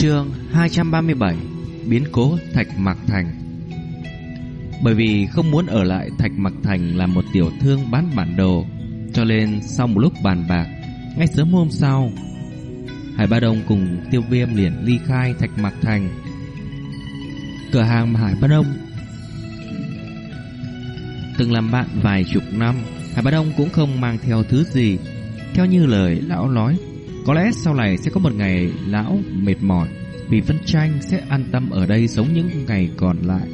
Chương 237 Biến cố Thạch Mạc Thành. Bởi vì không muốn ở lại Thạch Mạc Thành là một tiểu thương bán bản đồ, Cho nên sau một lúc bàn bạc, Ngay sớm hôm sau Hải Ba Đông cùng Tiêu Viêm liền ly khai Thạch Mạc Thành. Cửa hàng Hải Ba Đông Từng làm bạn vài chục năm Hải Ba Đông cũng không mang theo thứ gì, Theo như lời lão nói có lẽ sau này sẽ có một ngày lão mệt mỏi vì phân tranh sẽ an tâm ở đây sống những ngày còn lại.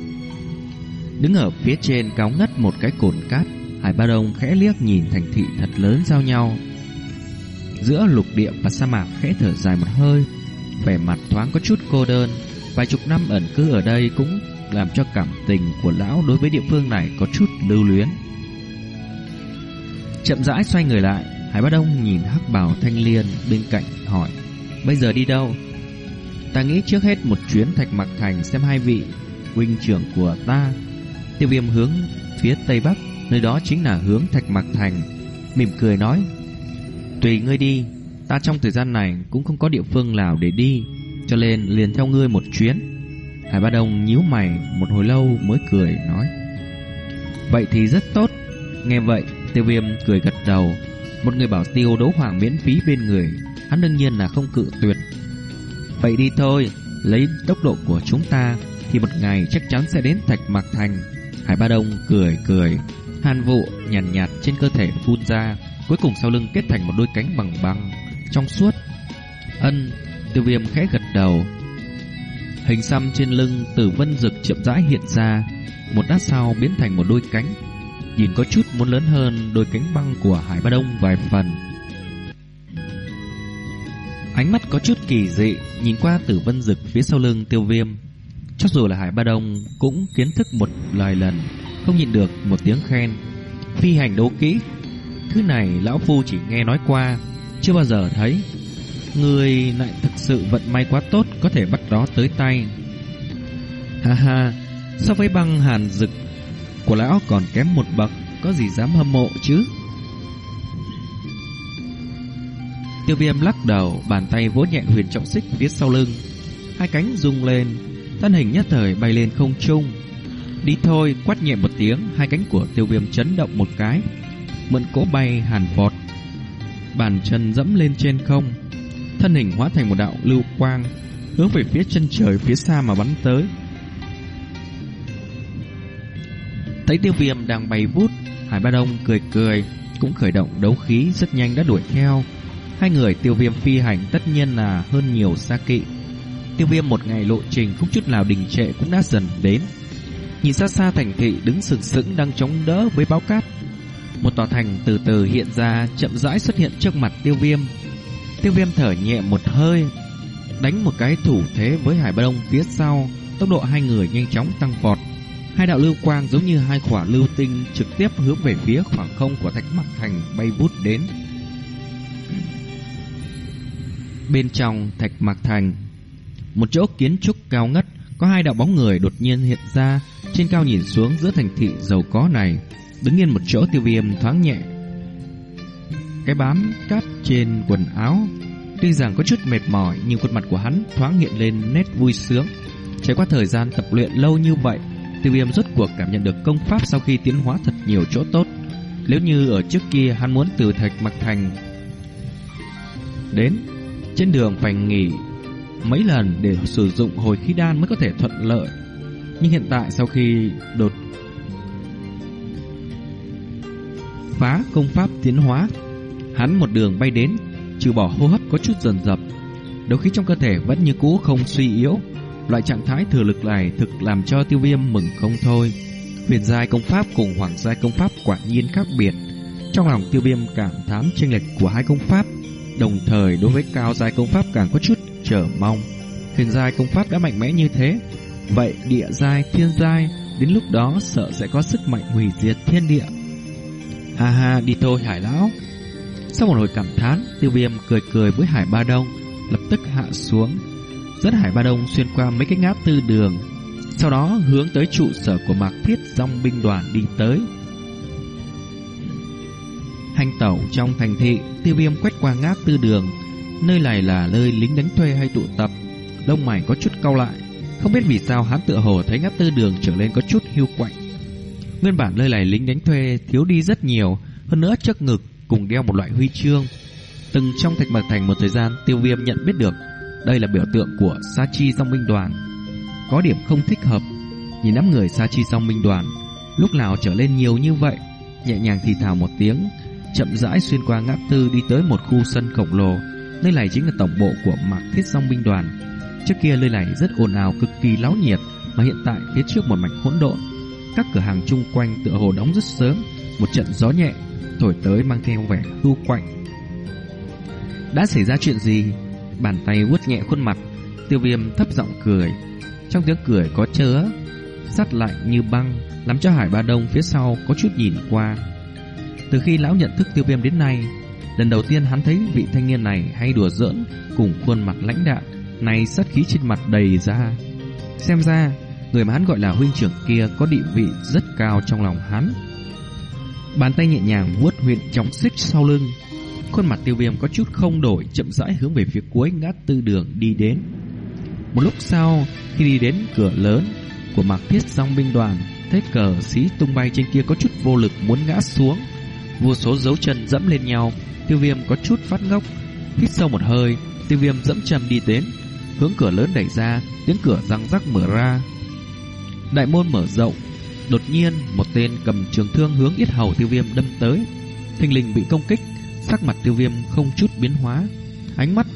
Đứng ở phía trên cao ngất một cái cồn cát, Hải Ba Đông khẽ liếc nhìn thành thị thật lớn giao nhau. Giữa lục địa và sa mạc khẽ thở dài một hơi, vẻ mặt thoáng có chút cô đơn. Vài chục năm ẩn cư ở đây cũng làm cho cảm tình của lão đối với địa phương này có chút lưu luyến. Chậm rãi xoay người lại, Hải Bá Đông nhìn hắc bào thanh liên bên cạnh hỏi, Bây giờ đi đâu? Ta nghĩ trước hết một chuyến thạch mặc thành xem hai vị huynh trưởng của ta. Tiêu viêm hướng phía tây bắc, Nơi đó chính là hướng thạch mặc thành, Mỉm cười nói, Tùy ngươi đi, Ta trong thời gian này cũng không có địa phương nào để đi, Cho nên liền theo ngươi một chuyến. Hải Ba Đông nhíu mày một hồi lâu mới cười nói, Vậy thì rất tốt. Nghe vậy, tiêu viêm cười gật đầu một người bảo tiêu đấu hoàng miễn phí bên người Hắn đương nhiên là không cự tuyệt. Vậy đi thôi Lấy tốc độ của chúng ta Thì một ngày chắc chắn sẽ đến Thạch Mạc Thành. Hải Ba Đông cười cười Hàn vụ nhàn nhạt, nhạt trên cơ thể phun ra Cuối cùng sau lưng kết thành một đôi cánh bằng băng. Trong suốt Ân Tiêu viêm khẽ gật đầu. Hình xăm trên lưng từ vân rực chậm rãi hiện ra Một đát sau biến thành một đôi cánh nhìn có chút muốn lớn hơn đôi cánh băng của Hải Ba Đông vài phần. Ánh mắt có chút kỳ dị, nhìn qua tử vân Dực phía sau lưng tiêu viêm. Cho dù là Hải Ba Đông cũng kiến thức một lời lần, không nhịn được một tiếng khen. Phi hành đấu kỹ, thứ này lão phu chỉ nghe nói qua, chưa bao giờ thấy. Người lại thực sự vận may quá tốt có thể bắt đó tới tay. Ha ha, so với băng hàn Dực của lão còn kém một bậc, có gì dám hâm mộ chứ? Tiêu viêm lắc đầu, bàn tay vỗ nhẹ huyền trọng xích phía sau lưng. Hai cánh rung lên, thân hình nhất thời bay lên không trung. Đi thôi, quát nhẹ một tiếng, hai cánh của tiêu viêm chấn động một cái. Mượn cỗ bay hàn vọt. Bàn chân dẫm lên trên không. Thân hình hóa thành một đạo lưu quang, hướng về phía chân trời phía xa mà bắn tới. Thấy tiêu viêm đang bay vút, Hải Ba Đông cười cười, Cũng khởi động đấu khí rất nhanh đã đuổi theo. Hai người tiêu viêm phi hành tất nhiên là hơn nhiều xa kỵ. Tiêu viêm một ngày lộ trình không chút nào đình trệ cũng đã dần đến. Nhìn xa xa thành thị đứng sừng sững đang chống đỡ với báo cát. Một tòa thành từ từ hiện ra, chậm rãi xuất hiện trước mặt tiêu viêm. Tiêu viêm thở nhẹ một hơi, Đánh một cái thủ thế với Hải Ba Đông phía sau. Tốc độ hai người nhanh chóng tăng vọt. Hai đạo lưu quang giống như hai quả lưu tinh trực tiếp hướng về phía khoảng không của thạch mặc thành bay vút đến. Bên trong thạch mặc thành, một chỗ kiến trúc cao ngất, có hai đạo bóng người đột nhiên hiện ra, trên cao nhìn xuống giữa thành thị giàu có này, đứng yên một chỗ tiêu viêm thoáng nhẹ. Cái bám cát trên quần áo, tuy rằng có chút mệt mỏi nhưng khuôn mặt của hắn thoáng hiện lên nét vui sướng. Trải qua thời gian tập luyện lâu như vậy, Tiêu viêm rốt cuộc cảm nhận được công pháp sau khi tiến hóa thật nhiều chỗ tốt. Nếu như ở trước kia hắn muốn từ thạch mặc thành đến trên đường phải nghỉ mấy lần để sử dụng hồi khí đan mới có thể thuận lợi. Nhưng hiện tại sau khi đột phá công pháp tiến hóa, hắn một đường bay đến, trừ bỏ hô hấp có chút dần dập, đấu khí trong cơ thể vẫn như cũ không suy yếu, Loại trạng thái thừa lực này thực làm cho tiêu viêm mừng không thôi. Huyền giai công pháp cùng hoàng giai công pháp quả nhiên khác biệt. Trong lòng tiêu viêm cảm thán chênh lệch của hai công pháp, đồng thời đối với cao giai công pháp càng có chút chờ mong. Huyền giai công pháp đã mạnh mẽ như thế, vậy địa giai, thiên giai, đến lúc đó sợ sẽ có sức mạnh hủy diệt thiên địa. Ha ha, đi thôi hải lão. Sau một hồi cảm thán, tiêu viêm cười cười với hải ba đông, lập tức hạ xuống dẫn Hải Ba Đông xuyên qua mấy cái ngã tư đường, sau đó hướng tới trụ sở của Mạc Thiết dòng binh đoàn đi tới. Hành tẩu trong thành thị, tiêu viêm quét qua ngã tư đường, nơi này là nơi lính đánh thuê hay tụ tập. lông mày có chút cau lại. Không biết vì sao hắn tựa hồ thấy ngã tư đường trở lên có chút hiu quạnh. Nguyên bản nơi này lính đánh thuê thiếu đi rất nhiều, hơn nữa trước ngực cùng đeo một loại huy chương. Từng trong thạch mạc thành một thời gian, tiêu viêm nhận biết được đây là biểu tượng của Sa Chi Song binh đoàn. Có điểm không thích hợp, nhìn đám người Sa Chi Song binh đoàn lúc nào trở lên nhiều như vậy, nhẹ nhàng thì thào một tiếng, chậm rãi xuyên qua ngã tư đi tới một khu sân khổng lồ. Nơi này chính là tổng bộ của Mạc Thiết Song binh đoàn. Trước kia nơi này rất ồn ào cực kỳ náo nhiệt, mà hiện tại phía trước một mảnh hỗn độn, các cửa hàng chung quanh tựa hồ đóng rất sớm, một trận gió nhẹ thổi tới mang theo vẻ thu quạnh. Đã xảy ra chuyện gì? Bàn tay vuốt nhẹ khuôn mặt, Tiêu Viêm thấp giọng cười. Trong tiếng cười có chứa sắt lạnh như băng, làm cho Hải Ba Đông phía sau có chút nhìn qua. Từ khi lão nhận thức Tiêu Viêm đến nay, lần đầu tiên hắn thấy vị thanh niên này hay đùa giỡn cùng khuôn mặt lãnh đạm, này sát khí trên mặt đầy ra. Xem ra, người mà hắn gọi là huynh trưởng kia có địa vị rất cao trong lòng hắn. Bàn tay nhẹ nhàng vuốt huyện trọng xích sau lưng. Khuôn mặt tiêu viêm có chút không đổi, chậm rãi hướng về phía cuối ngã tư đường đi đến. Một lúc sau, khi đi đến cửa lớn của mạc thiết song binh đoàn, thấy cờ xí tung bay trên kia có chút vô lực muốn ngã xuống. Vô số dấu chân dẫm lên nhau, tiêu viêm có chút phát ngốc. Hít sâu một hơi, tiêu viêm dẫm chân đi đến, hướng cửa lớn đẩy ra, tiếng cửa răng rắc mở ra. Đại môn mở rộng, đột nhiên một tên cầm trường thương hướng yết hầu tiêu viêm đâm tới. Thình lình bị công kích, sắc mặt tiêu viêm không chút biến hóa, ánh mắt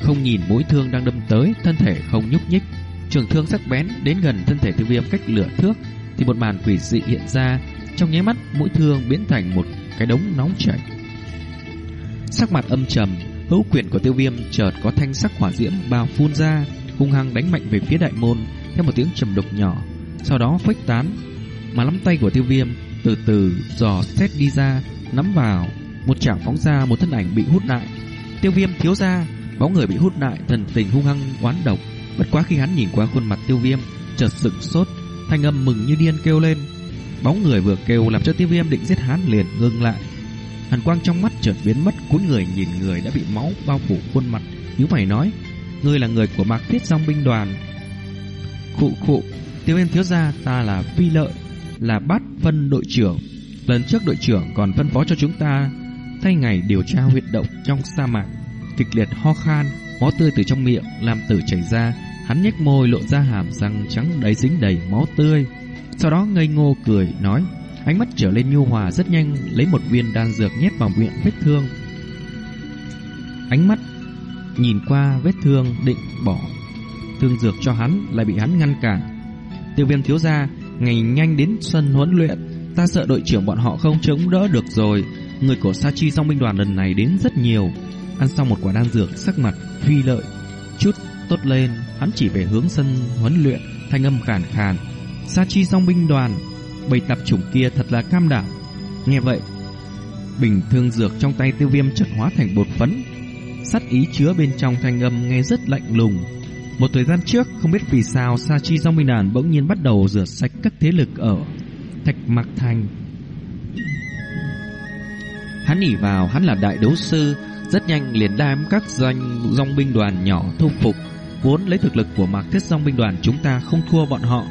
không nhìn mũi thương đang đâm tới, thân thể không nhúc nhích. Trường thương sắc bén đến gần thân thể tiêu viêm cách lửa thước thì một màn quỷ dị hiện ra, trong nháy mắt mũi thương biến thành một cái đống nóng chảy. Sắc mặt âm trầm, hữu quyền của tiêu viêm chợt có thanh sắc hỏa diễm bao phun ra, hung hăng đánh mạnh về phía đại môn theo một tiếng trầm đục nhỏ, sau đó khuếch tán. Mà nắm tay của tiêu viêm từ từ dò xét đi ra, nắm vào, một chảo phóng ra một thân ảnh bị hút lại. Tiêu viêm thiếu ra, bóng người bị hút lại, thần tình hung hăng oán độc. Bất quá khi hắn nhìn qua khuôn mặt tiêu viêm, chợt sững sốt, thanh âm mừng như điên kêu lên. Bóng người vừa kêu làm cho tiêu viêm định giết hắn liền ngưng lại. Hàn quang trong mắt chợt biến mất, cúi người nhìn người đã bị máu bao phủ khuôn mặt, nhíu mày nói: "Ngươi là người của Mạc Thiết Song binh đoàn." Khụ khụ, Tiêu Viêm thiếu gia, ta là Phi Lợi, là bát phân đội trưởng. Lần trước đội trưởng còn phân phó cho chúng ta thay ngày điều tra huyệt động trong sa mạc, kịch liệt ho khan, máu tươi từ trong miệng làm tử chảy ra, hắn nhếch môi lộ ra hàm răng trắng đầy dính đầy máu tươi. Sau đó ngây ngô cười nói: Ánh mắt trở lên nhu hòa rất nhanh Lấy một viên đan dược nhét vào miệng vết thương. Ánh mắt Nhìn qua vết thương định bỏ. Thương dược cho hắn Lại bị hắn ngăn cản. Tiêu viêm thiếu gia Ngày nhanh đến sân huấn luyện Ta sợ đội trưởng bọn họ không chống đỡ được rồi. Người của Sa Chi song binh đoàn lần này đến rất nhiều. Ăn xong một quả đan dược, Sắc mặt phi lợi, Chút tốt lên. Hắn chỉ về hướng sân huấn luyện, Thanh âm khàn khàn. Sa Chi song binh đoàn Bầy tạp chủng kia thật là cam đảm. Nghe vậy, Bình thương dược trong tay tiêu viêm chợt hóa thành bột phấn. Sắt ý chứa bên trong thanh âm nghe rất lạnh lùng. Một thời gian trước, Không biết vì sao Sa Chi Dòng Minh Đàn bỗng nhiên bắt đầu rửa sạch các thế lực ở Thạch Mạc Thành. Hắn nhỉ vào hắn là đại đấu sư Rất nhanh liền đem các doanh dòng binh đoàn nhỏ thu phục Vốn lấy thực lực của Mạc Thiết Dòng binh đoàn chúng ta không thua bọn họ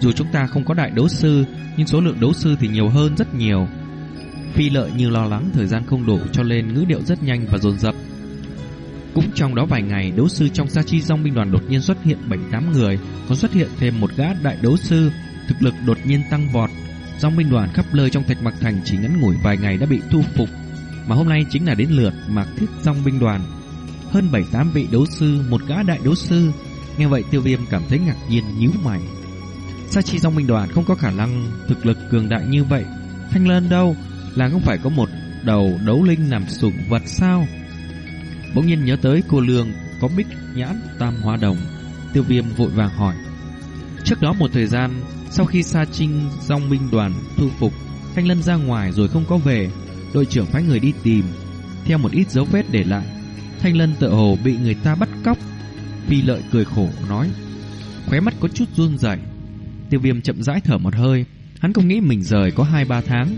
Dù chúng ta không có đại đấu sư nhưng số lượng đấu sư thì nhiều hơn rất nhiều. Phi lợi như lo lắng thời gian không đủ cho nên ngữ điệu rất nhanh và dồn dập. Cũng trong đó vài ngày, đấu sư trong sa chi dòng binh đoàn đột nhiên xuất hiện 7-8 người, còn xuất hiện thêm một gã đại đấu sư, thực lực đột nhiên tăng vọt. Dòng binh đoàn khắp nơi trong Thạch Mặc Thành chỉ ngắn ngủi vài ngày đã bị thu phục, mà hôm nay chính là đến lượt Mạc Thiết dòng binh đoàn. Hơn 7-8 vị đấu sư, một gã đại đấu sư. Nghe vậy Tiêu Viêm cảm thấy ngạc nhiên nhíu mày. Sa chi dòng binh đoàn không có khả năng thực lực cường đại như vậy. Thanh Lân đâu? Là không phải có một đầu đấu linh nằm sủng vật sao? Bỗng nhiên nhớ tới cô lương có bích nhãn tam hoa đồng. Tiêu viêm vội vàng hỏi. Trước đó một thời gian, sau khi Sa Trinh dòng binh đoàn thu phục, Thanh Lân ra ngoài rồi không có về, đội trưởng phái người đi tìm, theo một ít dấu vết để lại. Thanh Lân tự hồ bị người ta bắt cóc. Phi lợi cười khổ nói, khóe mắt có chút run rẩy. Tiêu viêm chậm rãi thở một hơi Hắn không nghĩ mình rời có 2-3 tháng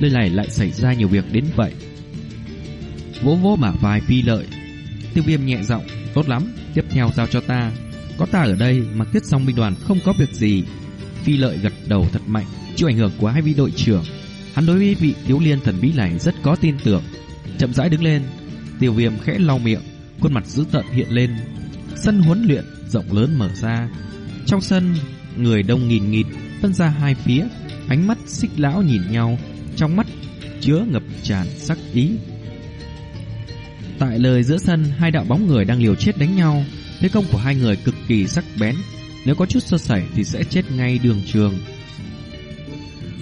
Nơi này lại xảy ra nhiều việc đến vậy Vỗ vỗ bả vai phi lợi Tiêu viêm nhẹ giọng Tốt lắm, tiếp theo giao cho ta. Có ta ở đây mà kết song binh đoàn không có việc gì. Phi lợi gật đầu thật mạnh, chịu ảnh hưởng của hai vị đội trưởng. Hắn đối với vị thiếu liên thần bí này rất có tin tưởng. Chậm rãi đứng lên, tiêu viêm khẽ lau miệng, khuôn mặt dữ tợn hiện lên. Sân huấn luyện rộng lớn mở ra. Trong sân, người đông nghìn nghịt, phân ra hai phía, ánh mắt xích lão nhìn nhau, trong mắt chứa ngập tràn sắc ý. Tại lời giữa sân, hai đạo bóng người đang liều chết đánh nhau. Thế công của hai người cực kỳ sắc bén. Nếu có chút sơ sẩy thì sẽ chết ngay đường trường.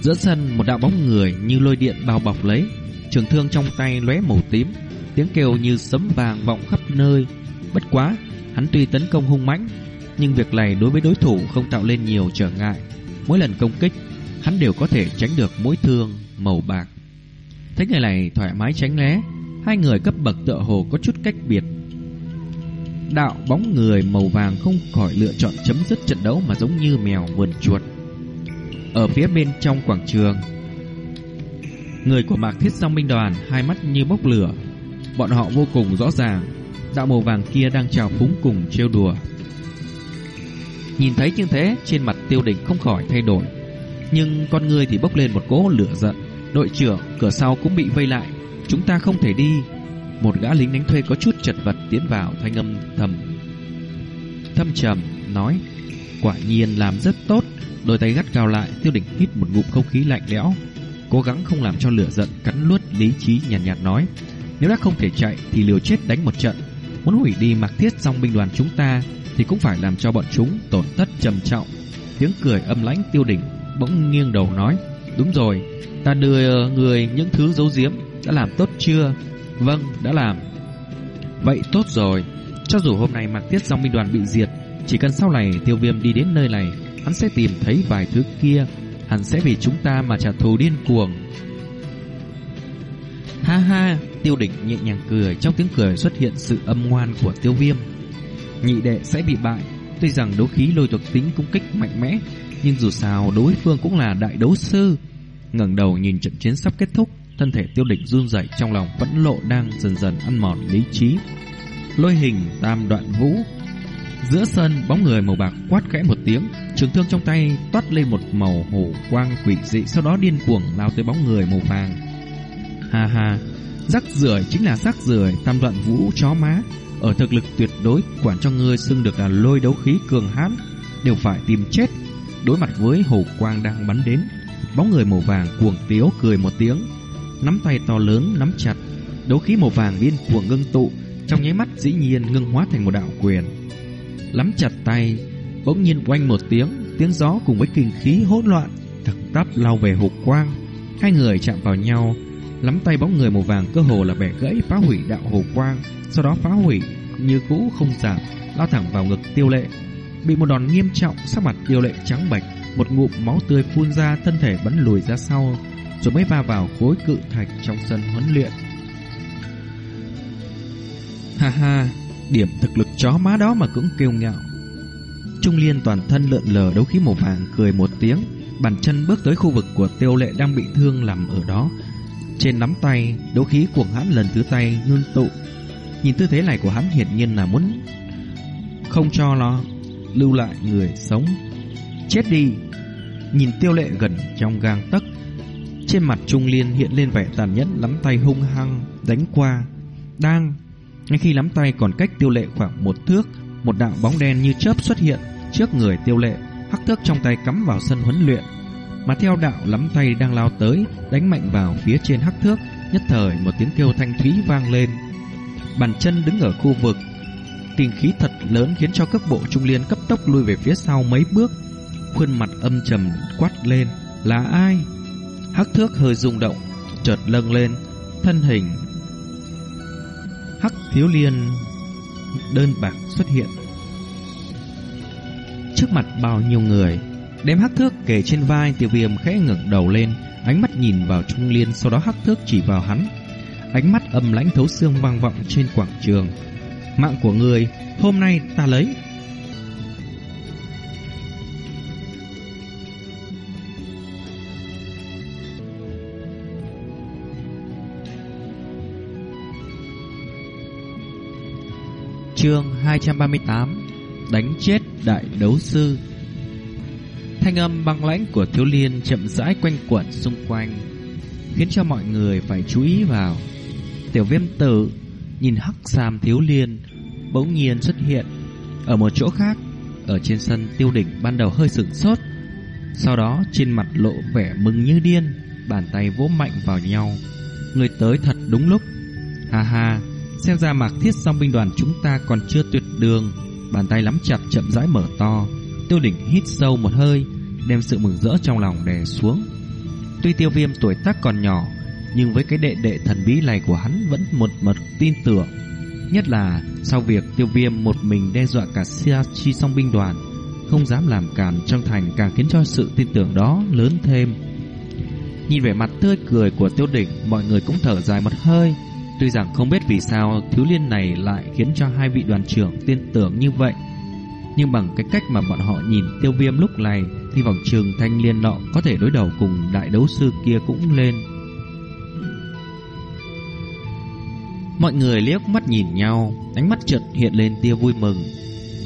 Giữa sân, một đạo bóng người như lôi điện bao bọc lấy. Trường thương trong tay lóe màu tím. Tiếng kêu như sấm vàng vọng khắp nơi. Bất quá, hắn tuy tấn công hung mãnh, nhưng việc này đối với đối thủ không tạo lên nhiều trở ngại. Mỗi lần công kích, hắn đều có thể tránh được mũi thương màu bạc. Thấy người này thoải mái tránh né, hai người cấp bậc tựa hồ có chút cách biệt. Đạo bóng người màu vàng không khỏi lựa chọn chấm dứt trận đấu mà giống như mèo vườn chuột. Ở phía bên trong quảng trường, người của Mạc Thiết Song binh đoàn hai mắt như bốc lửa. Bọn họ vô cùng rõ ràng, đạo màu vàng kia đang chào phúng cùng trêu đùa. Nhìn thấy như thế, trên mặt Tiêu Đỉnh không khỏi thay đổi, nhưng con người thì bốc lên một cỗ lửa giận. Đội trưởng, cửa sau cũng bị vây lại, chúng ta không thể đi. Một gã lính đánh thuê có chút chật vật tiến vào thanh âm thầm. Thâm trầm, nói, quả nhiên làm rất tốt. Đôi tay gắt cao lại, tiêu đỉnh hít một ngụm không khí lạnh lẽo. Cố gắng không làm cho lửa giận cắn luốt lý trí nhàn nhạt, nhạt nói. Nếu đã không thể chạy thì liều chết đánh một trận. Muốn hủy đi mặc thiết song binh đoàn chúng ta thì cũng phải làm cho bọn chúng tổn thất trầm trọng. Tiếng cười âm lãnh tiêu đỉnh bỗng nghiêng đầu nói. Đúng rồi, ta đưa người những thứ giấu giếm đã làm tốt chưa? Vâng, đã làm. Vậy tốt rồi. Cho dù hôm nay mặc Tiết Dòng binh đoàn bị diệt, chỉ cần sau này tiêu viêm đi đến nơi này, hắn sẽ tìm thấy vài thứ kia. Hắn sẽ vì chúng ta mà trả thù điên cuồng. Ha ha, tiêu đỉnh nhẹ nhàng cười, trong tiếng cười xuất hiện sự âm ngoan của tiêu viêm. Nhị đệ sẽ bị bại, tuy rằng đấu khí lôi thuộc tính cung kích mạnh mẽ, nhưng dù sao đối phương cũng là đại đấu sư. ngẩng đầu nhìn trận chiến sắp kết thúc, Thân thể tiêu địch run rẩy trong lòng vẫn lộ đang dần dần ăn mòn lý trí. Lôi hình tam đoạn vũ. Giữa sân bóng người màu bạc quát khẽ một tiếng, trường thương trong tay toát lên một màu hổ quang quỷ dị, sau đó điên cuồng lao tới bóng người màu vàng. Ha ha, rắc rưởi chính là rắc rưởi tam đoạn vũ chó má. Ở thực lực tuyệt đối quản cho ngươi xưng được là lôi đấu khí cường hãn đều phải tìm chết. Đối mặt với hổ quang đang bắn đến, bóng người màu vàng cuồng tiếu cười một tiếng, nắm tay to lớn nắm chặt, đấu khí màu vàng điên cuồng ngưng tụ, trong nháy mắt dĩ nhiên ngưng hóa thành một đạo quyền. Nắm chặt tay, bỗng nhiên oanh một tiếng, tiếng gió cùng với kinh khí hỗn loạn, thẳng tắp lao về hộp quang. Hai người chạm vào nhau, nắm tay bóng người màu vàng cơ hồ là bẻ gãy phá hủy đạo hồ quang, sau đó phá hủy như cũ không giảm, lao thẳng vào ngực tiêu lệ. Bị một đòn nghiêm trọng, sắc mặt tiêu lệ trắng bệch, một ngụm máu tươi phun ra, thân thể bắn lùi ra sau, rồi mới va vào khối cự thạch trong sân huấn luyện. Ha ha, điểm thực lực chó má đó mà cũng kêu ngạo. Trung Liên toàn thân lượn lờ đấu khí màu vàng cười một tiếng, bàn chân bước tới khu vực của Tiêu Lệ đang bị thương nằm ở đó. Trên nắm tay, đấu khí cuồng hãn lần thứ tay ngưng tụ. Nhìn tư thế này của hắn hiển nhiên là muốn không cho lo lưu lại người sống. Chết đi! Nhìn Tiêu Lệ gần trong gang tấc, trên mặt Trung Liên hiện lên vẻ tàn nhẫn nắm tay hung hăng đánh qua. Đang ngay khi nắm tay còn cách Tiêu Lệ khoảng một thước, một đạo bóng đen như chớp xuất hiện trước người Tiêu Lệ, hắc thước trong tay cắm vào sân huấn luyện. Mà theo đạo nắm tay đang lao tới, đánh mạnh vào phía trên hắc thước, nhất thời một tiếng kêu thanh thúy vang lên. Bàn chân đứng ở khu vực, kinh khí thật lớn khiến cho các bộ Trung Liên cấp tốc lui về phía sau mấy bước. Khuôn mặt âm trầm quát lên, là ai? Hắc thước hơi rung động, chợt lâng lên, thân hình Hắc thiếu liên đơn bạc xuất hiện. Trước mặt bao nhiêu người, đem hắc thước kề trên vai tiêu viêm khẽ ngẩng đầu lên, ánh mắt nhìn vào trung liên, sau đó hắc thước chỉ vào hắn. Ánh mắt âm lãnh thấu xương vang vọng trên quảng trường. Mạng của người, hôm nay ta lấy. Chương 238 Đánh chết đại đấu sư. Thanh âm băng lãnh của thiếu liên chậm rãi quanh quẩn xung quanh, Khiến cho mọi người phải chú ý vào. Tiểu viêm tử Nhìn hắc sam thiếu liên Bỗng nhiên xuất hiện Ở một chỗ khác, Ở trên sân tiêu đỉnh ban đầu hơi sửng sốt, Sau đó trên mặt lộ vẻ mừng như điên, Bàn tay vỗ mạnh vào nhau. Người tới thật đúng lúc. Ha ha Xem ra mạc thiết song binh đoàn chúng ta còn chưa tuyệt đường. Bàn tay nắm chặt chậm rãi mở to. Tiêu đỉnh hít sâu một hơi, Đem sự mừng rỡ trong lòng đè xuống. Tuy tiêu viêm tuổi tác còn nhỏ, Nhưng với cái đệ đệ thần bí này của hắn Vẫn một mật tin tưởng. Nhất là sau việc tiêu viêm một mình đe dọa cả siachi song binh đoàn, Không dám làm cản trong thành Càng khiến cho sự tin tưởng đó lớn thêm. Nhìn vẻ mặt tươi cười của tiêu đỉnh, Mọi người cũng thở dài một hơi. Tuy rằng không biết vì sao thiếu liên này lại khiến cho hai vị đoàn trưởng tin tưởng như vậy. Nhưng bằng cái cách mà bọn họ nhìn tiêu viêm lúc này Thì vòng trường thanh liên nọ có thể đối đầu cùng đại đấu sư kia cũng lên. Mọi người liếc mắt nhìn nhau, Ánh mắt chợt hiện lên tia vui mừng.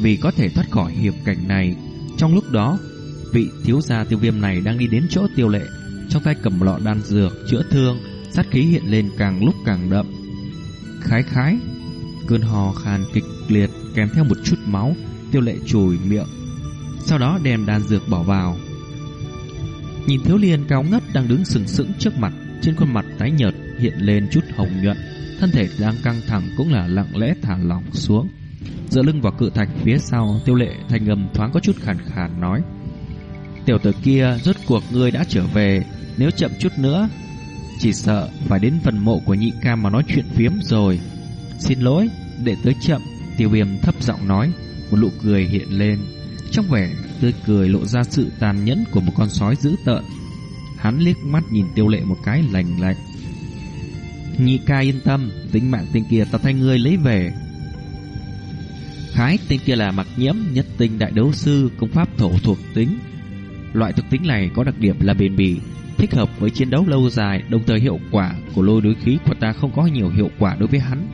Vì có thể thoát khỏi hiệp cảnh này, Trong lúc đó, Vị thiếu gia tiêu viêm này đang đi đến chỗ tiêu lệ, Trong tay cầm lọ đan dược, chữa thương, Sát khí hiện lên càng lúc càng đậm. Khái khái. Cơn hò khan kịch liệt Kèm theo một chút máu, Tiêu lệ chùi miệng. Sau đó đem đan dược bỏ vào. Nhìn thiếu liên cao ngất đang đứng sừng sững trước mặt, Trên khuôn mặt tái nhợt hiện lên chút hồng nhuận, Thân thể đang căng thẳng cũng là lặng lẽ thả lỏng xuống. Dựa lưng vào cự thạch phía sau, Tiêu lệ thành ngầm thoáng có chút khàn khàn nói, Tiểu tử kia rốt cuộc ngươi đã trở về, Nếu chậm chút nữa chỉ sợ phải đến phần mộ của nhị ca mà nói chuyện phiếm rồi. Xin lỗi Để tới chậm, Tiêu viêm thấp giọng nói, Một nụ cười hiện lên. Trong vẻ tươi cười lộ ra sự tàn nhẫn của một con sói dữ tợn. Hắn liếc mắt nhìn tiêu lệ một cái lành lạnh. Nhị ca yên tâm, Tính mạng tên kia ta thay ngươi lấy về. Khái tên kia là mặc nhiễm, Nhất tinh đại đấu sư, Công pháp thổ thuộc tính. Loại thuộc tính này có đặc điểm là bền bỉ Thích hợp với chiến đấu lâu dài Đồng thời hiệu quả của lôi đối khí của ta Không có nhiều hiệu quả đối với hắn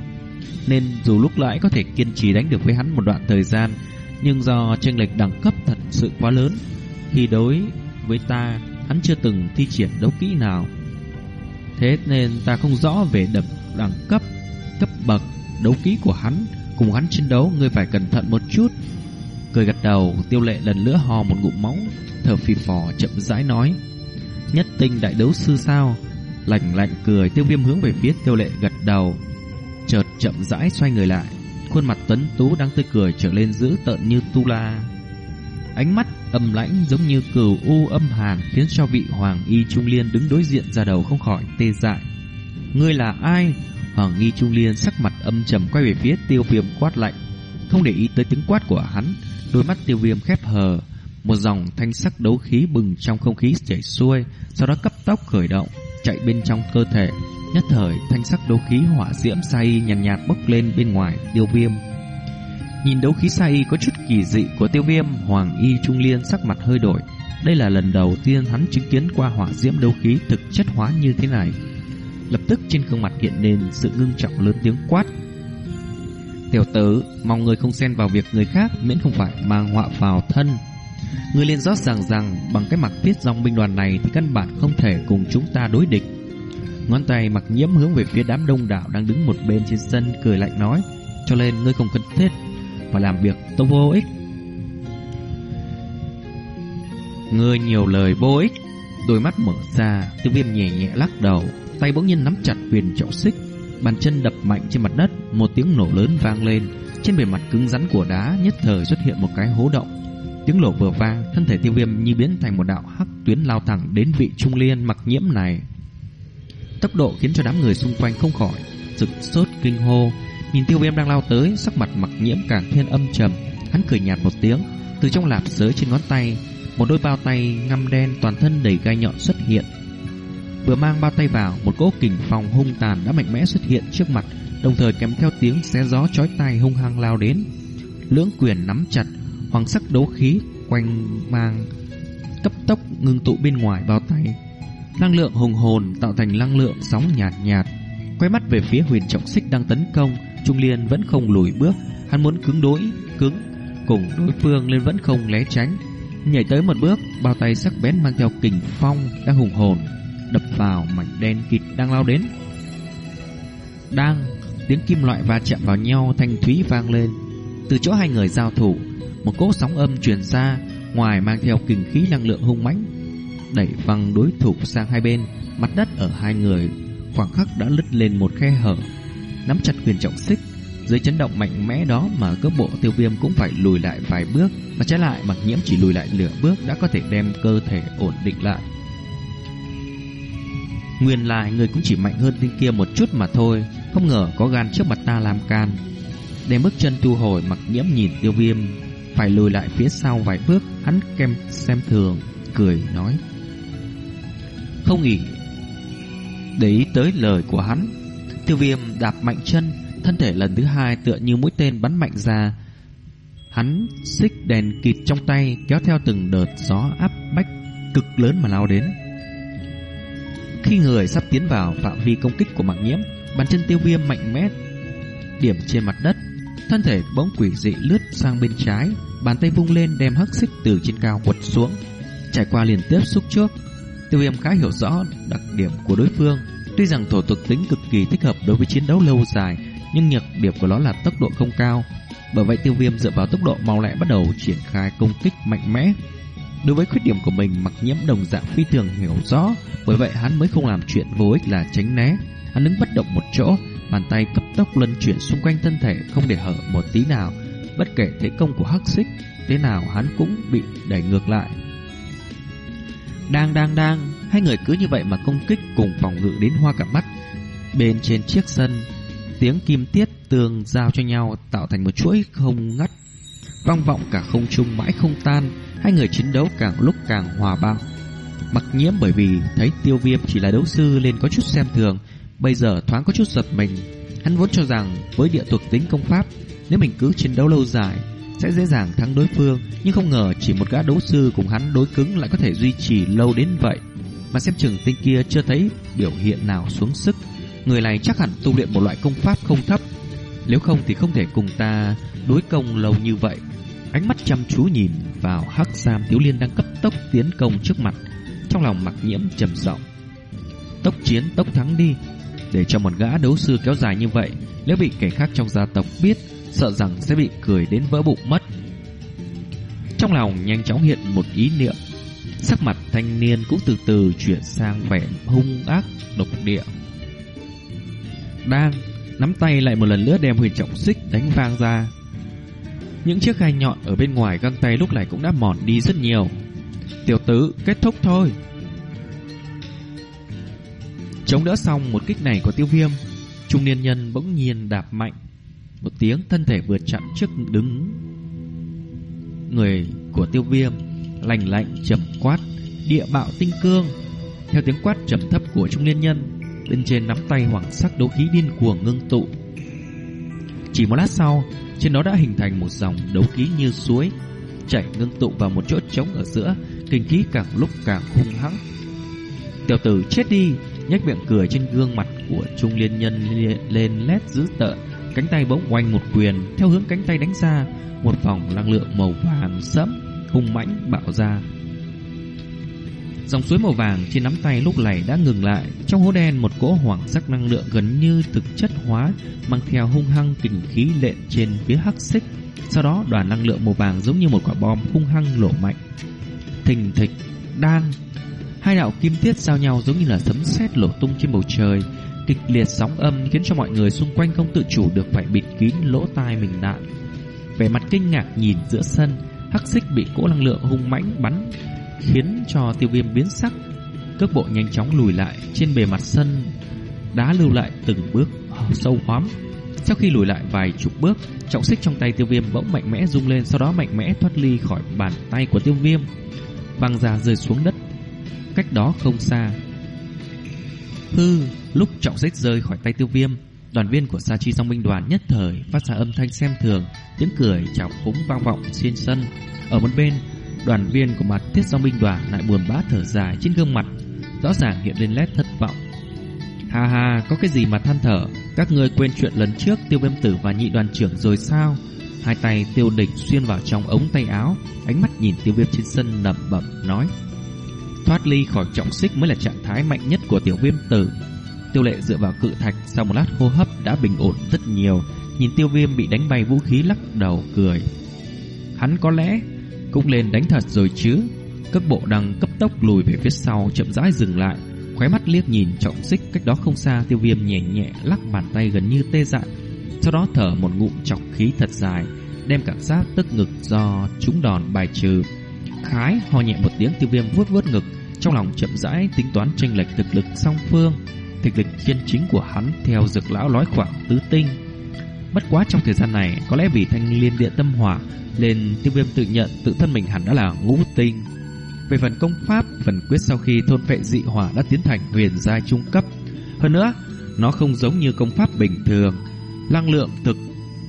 Nên dù lúc lãi có thể kiên trì đánh được với hắn Một đoạn thời gian Nhưng do chênh lệch đẳng cấp thật sự quá lớn Thì đối với ta Hắn chưa từng thi triển đấu kỹ nào Thế nên ta không rõ về đập đẳng cấp, cấp bậc, đấu kỹ của hắn. Cùng hắn chiến đấu, ngươi phải cẩn thận một chút. Cười gật đầu, tiêu lệ lần nữa hò một ngụm máu, thở phì phò chậm rãi nói. Nhất tinh đại đấu sư sao? Lạnh lạnh cười, tiêu viêm hướng về phía tiêu lệ gật đầu. Chợt chậm rãi xoay người lại, khuôn mặt tuấn tú đang tươi cười trở lên dữ tợn như tu la. Ánh mắt âm lãnh giống như cừu u âm hàn khiến cho vị hoàng y trung liên đứng đối diện ra đầu không khỏi tê dại. Ngươi là ai? Hoàng y trung liên sắc mặt âm trầm quay về phía tiêu viêm quát lạnh. Không để ý tới tiếng quát của hắn, đôi mắt tiêu viêm khép hờ. Một dòng thanh sắc đấu khí bừng trong không khí chảy xuôi, sau đó cấp tốc khởi động, chạy bên trong cơ thể. Nhất thời, thanh sắc đấu khí hỏa diễm say nhàn nhạt, nhạt bốc lên bên ngoài tiêu viêm. Nhìn đấu khí say có chút kỳ dị của tiêu viêm Hoàng y trung liên sắc mặt hơi đổi Đây là lần đầu tiên hắn chứng kiến qua hỏa diễm đấu khí thực chất hóa như thế này Lập tức trên gương mặt hiện lên sự ngưng trọng lớn tiếng quát Tiểu tử Mong người không xen vào việc người khác Miễn không phải mang họa vào thân Người liền rót ràng rằng Bằng cái mặt thiết dòng binh đoàn này Thì căn bản không thể cùng chúng ta đối địch Ngón tay mặc nhiễm hướng về phía đám đông đảo Đang đứng một bên trên sân cười lạnh nói Cho nên ngươi không cần thiết và làm việc tôi vô ích. Ngươi nhiều lời vô ích, đôi mắt mở ra, tiêu viêm nhẹ nhẹ lắc đầu, tay bỗng nhiên nắm chặt quyền chậu xích, bàn chân đập mạnh trên mặt đất, một tiếng nổ lớn vang lên, trên bề mặt cứng rắn của đá nhất thời xuất hiện một cái hố động. Tiếng lộ vừa vang, thân thể tiêu viêm như biến thành một đạo hắc tuyến lao thẳng đến vị trung liên mặc nhiễm này. Tốc độ khiến cho đám người xung quanh không khỏi rực sốt kinh hô, Nhìn tiêu viêm đang lao tới Sắc mặt mặc nhiễm càng thêm âm trầm. Hắn cười nhạt một tiếng Từ trong lạp giới trên ngón tay Một đôi bao tay ngăm đen toàn thân đầy gai nhọn xuất hiện. Vừa mang bao tay vào Một cỗ kình phòng hung tàn đã mạnh mẽ xuất hiện trước mặt Đồng thời kèm theo tiếng xé gió chói tai hung hăng lao đến. Lưỡng quyền nắm chặt Hoàng sắc đấu khí quanh mang Cấp tốc ngưng tụ bên ngoài bao tay Năng lượng hùng hồn tạo thành năng lượng sóng nhạt nhạt Quay mắt về phía huyền trọng xích đang tấn công Trung Liên vẫn không lùi bước, Hắn muốn cứng đối, cứng cùng đối phương nên vẫn không né tránh. Nhảy tới một bước, bao tay sắc bén mang theo kình phong đang hùng hồn đập vào mảnh đen kịt đang lao đến. Đang tiếng kim loại va chạm vào nhau thanh thúy vang lên. Từ chỗ hai người giao thủ, một cỗ sóng âm truyền ra, ngoài mang theo kình khí năng lượng hung mãnh, đẩy văng đối thủ sang hai bên, mặt đất ở hai người khoảng khắc đã lứt lên một khe hở. Nắm chặt quyền trọng xích, dưới chấn động mạnh mẽ đó mà cấp bộ tiêu viêm cũng phải lùi lại vài bước, mà trái lại mặc nhiễm chỉ lùi lại nửa bước đã có thể đem cơ thể ổn định lại. Nguyên lai người cũng chỉ mạnh hơn tên kia một chút mà thôi, không ngờ có gan trước mặt ta làm can. Đem bước chân thu hồi mặc nhiễm nhìn tiêu viêm, phải lùi lại phía sau vài bước, hắn kem xem thường, cười nói. Không nghỉ để ý tới lời của hắn. Tiêu viêm đạp mạnh chân, thân thể lần thứ hai tựa như mũi tên bắn mạnh ra. Hắn xích đèn kịt trong tay kéo theo từng đợt gió áp bách cực lớn mà lao đến. Khi người sắp tiến vào phạm vi công kích của mạng nhiễm, bàn chân tiêu viêm mạnh mẽ điểm trên mặt đất, thân thể bỗng quỷ dị lướt sang bên trái, bàn tay vung lên đem hắc xích từ trên cao quật xuống, trải qua liên tiếp xúc trước. Tiêu viêm khá hiểu rõ đặc điểm của đối phương, tuy rằng thổ thuộc tính cực kỳ thích hợp đối với chiến đấu lâu dài, nhưng nhược điểm của nó là tốc độ không cao. Bởi vậy tiêu viêm dựa vào tốc độ mau lẹ bắt đầu triển khai công kích mạnh mẽ. Đối với khuyết điểm của mình, mặc nhiễm đồng dạng phi thường hiểu rõ, bởi vậy hắn mới không làm chuyện vô ích là tránh né. Hắn đứng bất động một chỗ, bàn tay cấp tốc luân chuyển xung quanh thân thể không để hở một tí nào. Bất kể thế công của hắc xích, thế nào hắn cũng bị đẩy ngược lại. Đang đang đang, hai người cứ như vậy mà công kích cùng phòng ngự đến hoa cả mắt. Bên trên chiếc sân, tiếng kim tiết tường giao cho nhau tạo thành một chuỗi không ngắt. Vang vọng cả không trung mãi không tan, hai người chiến đấu càng lúc càng hòa bạo. Mặc nhiễm bởi vì thấy tiêu viêm chỉ là đấu sư nên có chút xem thường, bây giờ thoáng có chút giật mình. Hắn vốn cho rằng với địa thuộc tính công pháp, nếu mình cứ chiến đấu lâu dài, sẽ dễ dàng thắng đối phương, nhưng không ngờ chỉ một gã đấu sư cùng hắn đối cứng lại có thể duy trì lâu đến vậy. Mà xem chừng tên kia chưa thấy biểu hiện nào xuống sức, người này chắc hẳn tu luyện một loại công pháp không thấp, nếu không thì không thể cùng ta đối công lâu như vậy. Ánh mắt chăm chú nhìn vào hắc sam thiếu liên đang cấp tốc tiến công trước mặt, trong lòng mặc nhiễm trầm giọng Tốc chiến tốc thắng đi để cho một gã đấu sư kéo dài như vậy, Nếu bị kẻ khác trong gia tộc biết, Sợ rằng sẽ bị cười đến vỡ bụng mất. Trong lòng nhanh chóng hiện một ý niệm. Sắc mặt thanh niên cũng từ từ chuyển sang vẻ hung ác, độc địa. Đang nắm tay lại một lần nữa đem huyền trọng xích đánh vang ra. Những chiếc gai nhọn ở bên ngoài găng tay lúc này cũng đã mòn đi rất nhiều. Tiểu tử, kết thúc thôi. Chống đỡ xong một kích này của tiêu viêm, Trung niên nhân bỗng nhiên đạp mạnh. Một tiếng thân thể vượt chặn trước đứng. Người của tiêu viêm Lành lạnh chậm quát, Địa bạo tinh cương! Theo tiếng quát trầm thấp của trung niên nhân, Bên trên nắm tay hoàng sắc đấu khí điên cuồng ngưng tụ. Chỉ một lát sau, Trên đó đã hình thành một dòng đấu khí như suối, Chảy ngưng tụ vào một chỗ trống ở giữa, Kinh khí càng lúc càng hung hăng. Tiểu tử, chết đi! Nhếch miệng cười trên gương mặt của trung liên nhân lên lét dữ tợn, cánh tay bỗng oanh một quyền, theo hướng cánh tay đánh ra, một vòng năng lượng màu vàng sẫm hung mãnh bạo ra. Dòng suối màu vàng trên nắm tay lúc này đã ngừng lại, trong hố đen một cỗ hoàng sắc năng lượng gần như thực chất hóa mang theo hung hăng kình khí lện trên phía hắc xích. Sau đó đoàn năng lượng màu vàng giống như một quả bom hung hăng nổ mạnh. Thình thịch, đang Hai đạo kim tiết giao nhau giống như là sấm sét lổ tung trên bầu trời, kịch liệt sóng âm khiến cho mọi người xung quanh không tự chủ được phải bịt kín lỗ tai mình lại. Vẻ mặt kinh ngạc nhìn giữa sân, hắc xích bị cỗ năng lượng hung mãnh bắn, khiến cho tiêu viêm biến sắc. Cước bộ nhanh chóng lùi lại trên bề mặt sân, đá lưu lại từng bước sâu hoắm. Sau khi lùi lại vài chục bước, trọng xích trong tay tiêu viêm bỗng mạnh mẽ rung lên, sau đó mạnh mẽ thoát ly khỏi bàn tay của tiêu viêm, văng ra rơi xuống đất cách đó không xa. Hư, lúc trọng xích rơi khỏi tay tiêu viêm, đoàn viên của Sa Chi Song Minh đoàn nhất thời phát ra âm thanh xem thường, tiếng cười chào cũng vang vọng trên sân. Ở một bên, đoàn viên của mặt thiết song Minh đoàn lại buồn bã thở dài trên gương mặt, rõ ràng hiện lên nét thất vọng. Ha ha, có cái gì mà than thở, các ngươi quên chuyện lần trước tiêu viêm tử và nhị đoàn trưởng rồi sao? Hai tay tiêu địch xuyên vào trong ống tay áo, ánh mắt nhìn tiêu viêm trên sân nậm bẩm nói. Thoát ly khỏi trọng xích mới là trạng thái mạnh nhất của tiểu viêm tử. Tiêu lệ dựa vào cự thạch sau một lát hô hấp đã bình ổn rất nhiều, nhìn tiêu viêm bị đánh bay vũ khí lắc đầu cười. Hắn có lẽ cũng lên đánh thật rồi chứ. Các bộ đằng cấp tốc lùi về phía sau chậm rãi dừng lại, khóe mắt liếc nhìn trọng xích cách đó không xa tiêu viêm nhẹ nhẹ lắc bàn tay gần như tê dại sau đó thở một ngụm chọc khí thật dài, đem cảm giác tức ngực do chúng đòn bài trừ. Khái ho nhẹ một tiếng tiêu viêm vuốt vuốt ngực, trong lòng chậm rãi tính toán tranh lệch thực lực song phương. Thực lực chân chính của hắn theo dược lão nói khoảng tứ tinh. Bất quá trong thời gian này, có lẽ vì thanh liên điện tâm hỏa, nên tiêu viêm tự nhận tự thân mình hẳn đã là ngũ tinh. Về phần công pháp, phần quyết sau khi thôn vệ dị hỏa đã tiến thành huyền giai trung cấp. Hơn nữa, nó không giống như công pháp bình thường, năng lượng thực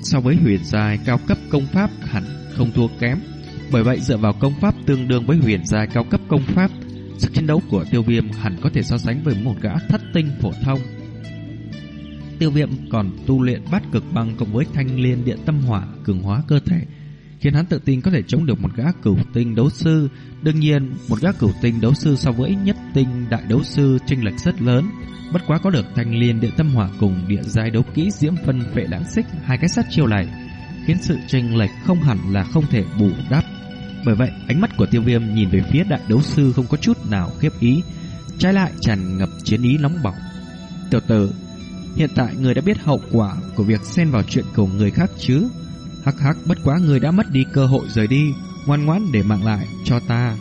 so với huyền giai cao cấp công pháp hẳn không thua kém. Bởi vậy dựa vào công pháp tương đương với huyền gia cao cấp công pháp, sức chiến đấu của tiêu viêm hẳn có thể so sánh với một gã thất tinh phổ thông. Tiêu viêm còn tu luyện bát cực băng cộng với thanh liên điện tâm hỏa cường hóa cơ thể, khiến hắn tự tin có thể chống được một gã cửu tinh đấu sư. Đương nhiên, một gã cửu tinh đấu sư so với nhất tinh đại đấu sư chênh lệch rất lớn. Bất quá có được thanh liên điện tâm hỏa cùng địa giai đấu kỹ diễm phân phệ lãng xích hai cái sát chiêu này khiến sự chênh lệch không hẳn là không thể bù đắp. Bởi vậy, ánh mắt của Tiêu Viêm nhìn về phía đại đấu sư không có chút nào khiếp ý, trái lại tràn ngập chiến ý nóng bỏng. Tiểu tử, hiện tại người đã biết hậu quả của việc xen vào chuyện của người khác chứ? Hắc hắc, bất quá người đã mất đi cơ hội rời đi, ngoan ngoãn để mạng lại cho ta.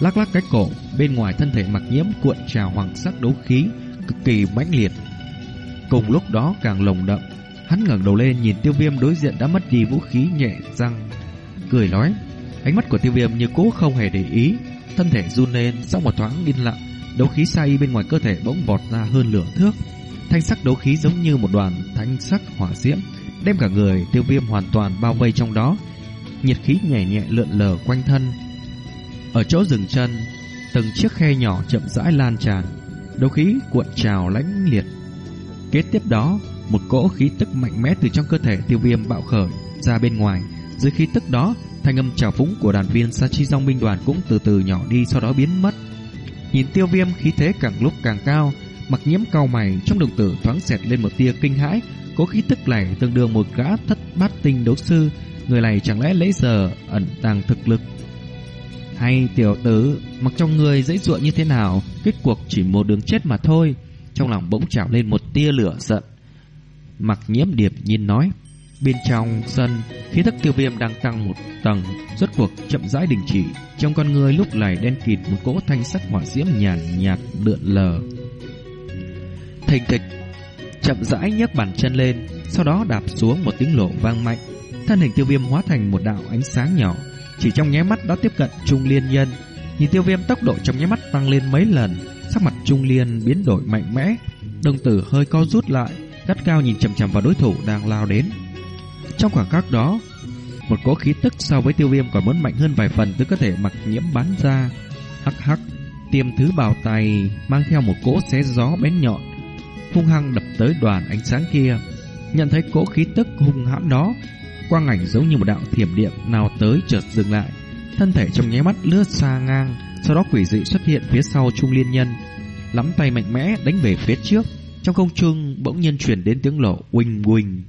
Lắc lắc cái cổ, bên ngoài thân thể mặc nhiễm cuộn trào hoàng sắc đấu khí, cực kỳ mãnh liệt. Cùng lúc đó càng lồng đậm, hắn ngẩng đầu lên nhìn tiêu viêm đối diện đã mất đi vũ khí nhẹ răng, cười nói. Ánh mắt của tiêu viêm như cố không hề để ý, thân thể run lên sau một thoáng yên lặng, đấu khí sai bên ngoài cơ thể bỗng vọt ra hơn lửa thước. Thanh sắc đấu khí giống như một đoàn thanh sắc hỏa diễm, đem cả người tiêu viêm hoàn toàn bao vây trong đó. Nhiệt khí nhẹ nhẹ lượn lờ quanh thân. Ở chỗ dừng chân, từng chiếc khe nhỏ chậm rãi lan tràn, đấu khí cuộn trào lãnh liệt. Kế tiếp đó, một cỗ khí tức mạnh mẽ từ trong cơ thể tiêu viêm bạo khởi ra bên ngoài. Dưới khí tức đó, thanh âm trào phúng của đàn viên sa chi dòng binh đoàn cũng từ từ nhỏ đi sau đó biến mất. Nhìn tiêu viêm khí thế càng lúc càng cao, mặc nhiễm cao mày trong đồng tử thoáng xẹt lên một tia kinh hãi. Có khí tức này tương đương một gã thất bát tinh đấu sư, người này chẳng lẽ lấy giờ ẩn tàng thực lực hay tiểu tử, mặc trong người dễ dụa như thế nào, kết cuộc chỉ một đường chết mà thôi. Trong lòng bỗng trào lên một tia lửa giận. Mặc nhiễm điệp nhìn nói, bên trong sân, khí thức tiêu viêm đang tăng một tầng, rốt cuộc chậm rãi đình chỉ. Trong con người lúc này đen kịt một cỗ thanh sắc hỏa diễm nhàn nhạt, lượn lờ. Thình thịch, chậm rãi nhấc bàn chân lên, sau đó đạp xuống một tiếng lộ vang mạnh. Thân hình tiêu viêm hóa thành một đạo ánh sáng nhỏ, chỉ trong nháy mắt đã tiếp cận Trung Liên Nhân. Nhìn tiêu viêm tốc độ trong nháy mắt tăng lên mấy lần, sắc mặt Trung Liên biến đổi mạnh mẽ, đồng tử hơi co rút lại, gắt cao nhìn chằm chằm vào đối thủ đang lao đến. Trong khoảng khắc đó, một cỗ khí tức so với tiêu viêm còn muốn mạnh hơn vài phần từ cơ thể mặc nhiễm bắn ra. Hắc hắc, tiêm thứ bào tay mang theo một cỗ xé gió bén nhọn, hung hăng đập tới đoàn ánh sáng kia. Nhận thấy cỗ khí tức hung hãn đó, quang ảnh giống như một đạo thiểm điện nào tới chợt dừng lại, thân thể trong nháy mắt lướt xa ngang, sau đó quỷ dị xuất hiện phía sau Trung Liên Nhân, lắm tay mạnh mẽ đánh về phía trước. Trong không trung bỗng nhiên truyền đến tiếng lộ quỳnh quỳnh.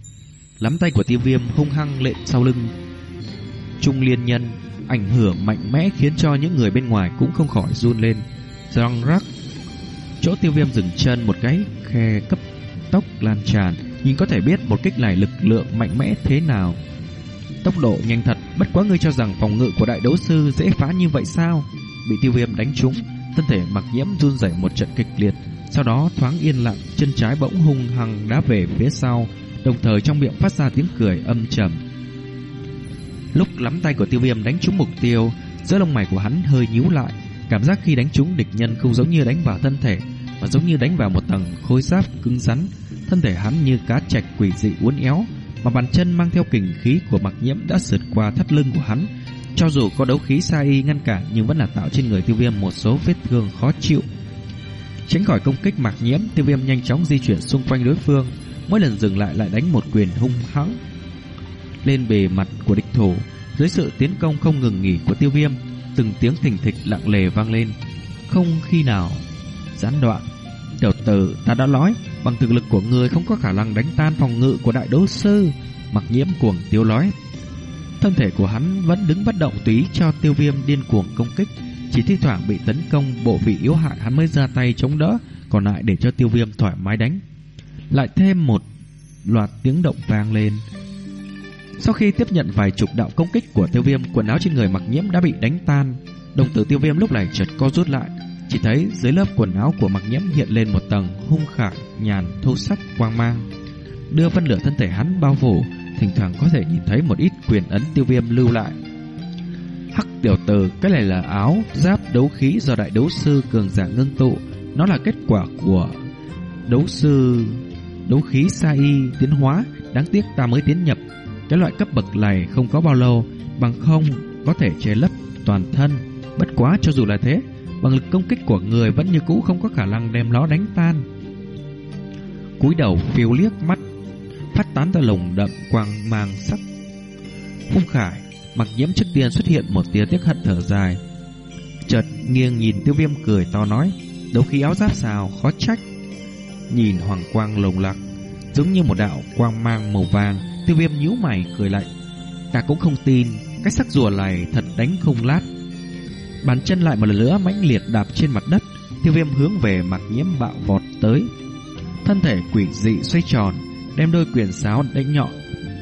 Lắm tay của Tiêu Viêm hung hăng lện sau lưng. Trung Liên Nhân ảnh hưởng mạnh mẽ khiến cho những người bên ngoài cũng không khỏi run lên. Răng rắc. Chỗ Tiêu Viêm dừng chân một cái khe cấp tốc lan tràn, nhìn có thể biết một kích này lực lượng mạnh mẽ thế nào. Tốc độ nhanh thật, bất quá ngươi cho rằng phòng ngự của đại đấu sư dễ phá như vậy sao? Bị tiêu viêm đánh trúng, thân thể mặc nhiễm run rẩy một trận kịch liệt, sau đó thoáng yên lặng, chân trái bỗng hung hăng đá về phía sau, đồng thời trong miệng phát ra tiếng cười âm trầm. Lúc lắm tay của tiêu viêm đánh trúng mục tiêu, giữa lông mày của hắn hơi nhíu lại, cảm giác khi đánh trúng địch nhân không giống như đánh vào thân thể, mà giống như đánh vào một tầng khối giáp cứng rắn, thân thể hắn như cá trạch quỷ dị uốn éo, mà bàn chân mang theo kình khí của mặc nhiễm đã sượt qua thắt lưng của hắn. Cho dù có đấu khí sai y ngăn cản nhưng vẫn là tạo trên người tiêu viêm một số vết thương khó chịu. Tránh khỏi công kích mặc nhiễm, tiêu viêm nhanh chóng di chuyển xung quanh đối phương, mỗi lần dừng lại lại đánh một quyền hung hãng. lên bề mặt của địch thủ. Dưới sự tiến công không ngừng nghỉ của tiêu viêm, từng tiếng thình thịch lặng lề vang lên, không khi nào gián đoạn. Tiểu tử, ta đã nói, bằng thực lực của người không có khả năng đánh tan phòng ngự của đại đấu sư. Mặc nhiễm cuồng tiêu nói. Thân thể của hắn vẫn đứng bất động tùy cho tiêu viêm điên cuồng công kích. Chỉ thi thoảng bị tấn công bộ vị yếu hại hắn mới ra tay chống đỡ, còn lại để cho tiêu viêm thoải mái đánh. Lại thêm một loạt tiếng động vang lên. Sau khi tiếp nhận vài chục đạo công kích của tiêu viêm, quần áo trên người mặc nhiễm đã bị đánh tan. Đồng tử tiêu viêm lúc này chợt co rút lại, chỉ thấy dưới lớp quần áo của mặc nhiễm hiện lên một tầng hung khải nhàn thô sắc quang mang, đưa phân lửa thân thể hắn bao phủ, thỉnh thoảng có thể nhìn thấy một ít quyền ấn tiêu viêm lưu lại. Hắc tiểu tử, cái này là áo giáp đấu khí do đại đấu sư cường giả ngưng tụ, nó là kết quả của đấu sư đấu khí sa y tiến hóa, đáng tiếc ta mới tiến nhập. Cái loại cấp bậc này không có bao lâu, bằng không có thể che lấp toàn thân. Bất quá cho dù là thế, bằng lực công kích của người vẫn như cũ không có khả năng đem nó đánh tan. cúi đầu phiêu liếc mắt, phát tán ra lồng đậm quang mang sắc. Hung khải, mặc nhiễm trước tiên xuất hiện một tia tiếc hận thở dài. Chợt nghiêng nhìn tiêu viêm cười to nói, đấu khí áo giáp sao, khó trách. Nhìn hoàng quang lồng lặc, giống như một đạo quang mang màu vàng, tiêu viêm nhíu mày cười lạnh. Ta cũng không tin, cái sắc rùa này thật đánh không lát. Bàn chân lại một lần nữa mãnh liệt đạp trên mặt đất, tiêu viêm hướng về mặt nhiễm bạo vọt tới. Thân thể quỷ dị xoay tròn, đem đôi quyền sáo đánh nhọn,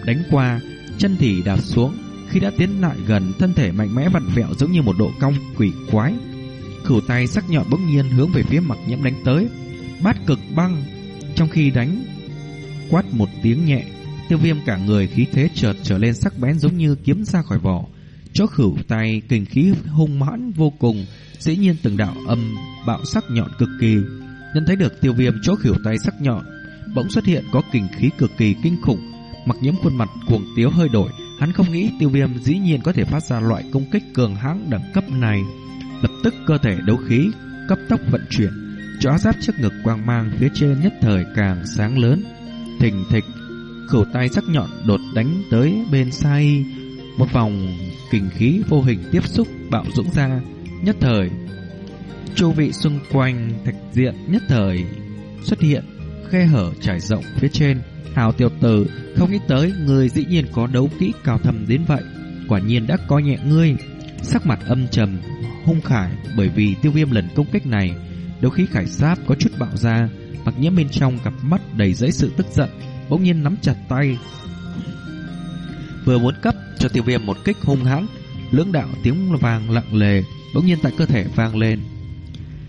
đánh qua, chân thì đạp xuống. Khi đã tiến lại gần, thân thể mạnh mẽ vặn vẹo giống như một độ cong quỷ quái. cửu tay sắc nhọn bỗng nhiên hướng về phía mặt nhiễm đánh tới. Bát cực băng, trong khi đánh, quát một tiếng nhẹ, tiêu viêm cả người khí thế chợt trở lên sắc bén giống như kiếm ra khỏi vỏ. Chỗ khửu tay kinh khí hung mãn vô cùng, dĩ nhiên từng đạo âm bạo sắc nhọn cực kỳ. Nhận thấy được tiêu viêm chỗ khửu tay sắc nhọn, bỗng xuất hiện có kinh khí cực kỳ kinh khủng. Mặc nhiễm khuôn mặt cuồng tiếu hơi đổi, hắn không nghĩ tiêu viêm dĩ nhiên có thể phát ra loại công kích cường hãng đẳng cấp này. Lập tức cơ thể đấu khí cấp tốc vận chuyển, chó giáp trước ngực quang mang phía trên nhất thời càng sáng lớn. Thình thịch, khẩu tay sắc nhọn đột đánh tới bên sai một vòng kinh khí vô hình tiếp xúc bạo dũng ra, nhất thời chu vị xung quanh thạch diện nhất thời xuất hiện khe hở trải rộng phía trên. Hào tiểu tử không nghĩ tới người dĩ nhiên có đấu kỹ cao thầm đến vậy, quả nhiên đã coi nhẹ ngươi. Sắc mặt âm trầm, hung khải bởi vì tiêu viêm lần công kích này, đấu khí khải giáp có chút bạo ra, mặc nhiễm bên trong cặp mắt đầy dẫy sự tức giận, bỗng nhiên nắm chặt tay. Vừa muốn cấp cho tiêu viêm một kích hung hãn, lưỡng đạo tiếng vang lặng lề, bỗng nhiên tại cơ thể vang lên.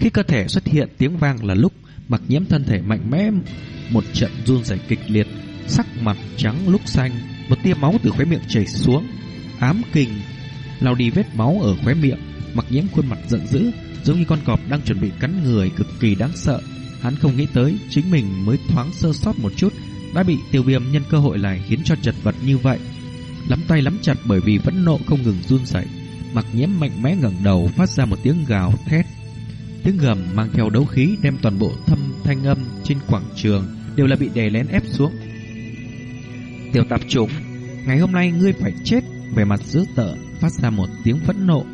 Khi cơ thể xuất hiện tiếng vang là lúc mặc nhiễm thân thể mạnh mẽ một trận run rẩy kịch liệt, sắc mặt trắng lúc xanh, một tia máu từ khóe miệng chảy xuống, ám kình lau đi vết máu ở khóe miệng, mặc nhiễm khuôn mặt giận dữ, giống như con cọp đang chuẩn bị cắn người cực kỳ đáng sợ. Hắn không nghĩ tới chính mình mới thoáng sơ sót một chút đã bị tiêu viêm nhân cơ hội này khiến cho chật vật như vậy. Lắm tay lắm chặt bởi vì vẫn nộ không ngừng run rẩy. Mặc nhiễm mạnh mẽ ngẩng đầu phát ra một tiếng gào thét. Tiếng gầm mang theo đấu khí đem toàn bộ thâm thanh âm trên quảng trường đều là bị đè lén ép xuống. Tiểu tạp chủng, ngày hôm nay ngươi phải chết. Về mặt dữ tợn phát ra một tiếng phẫn nộ.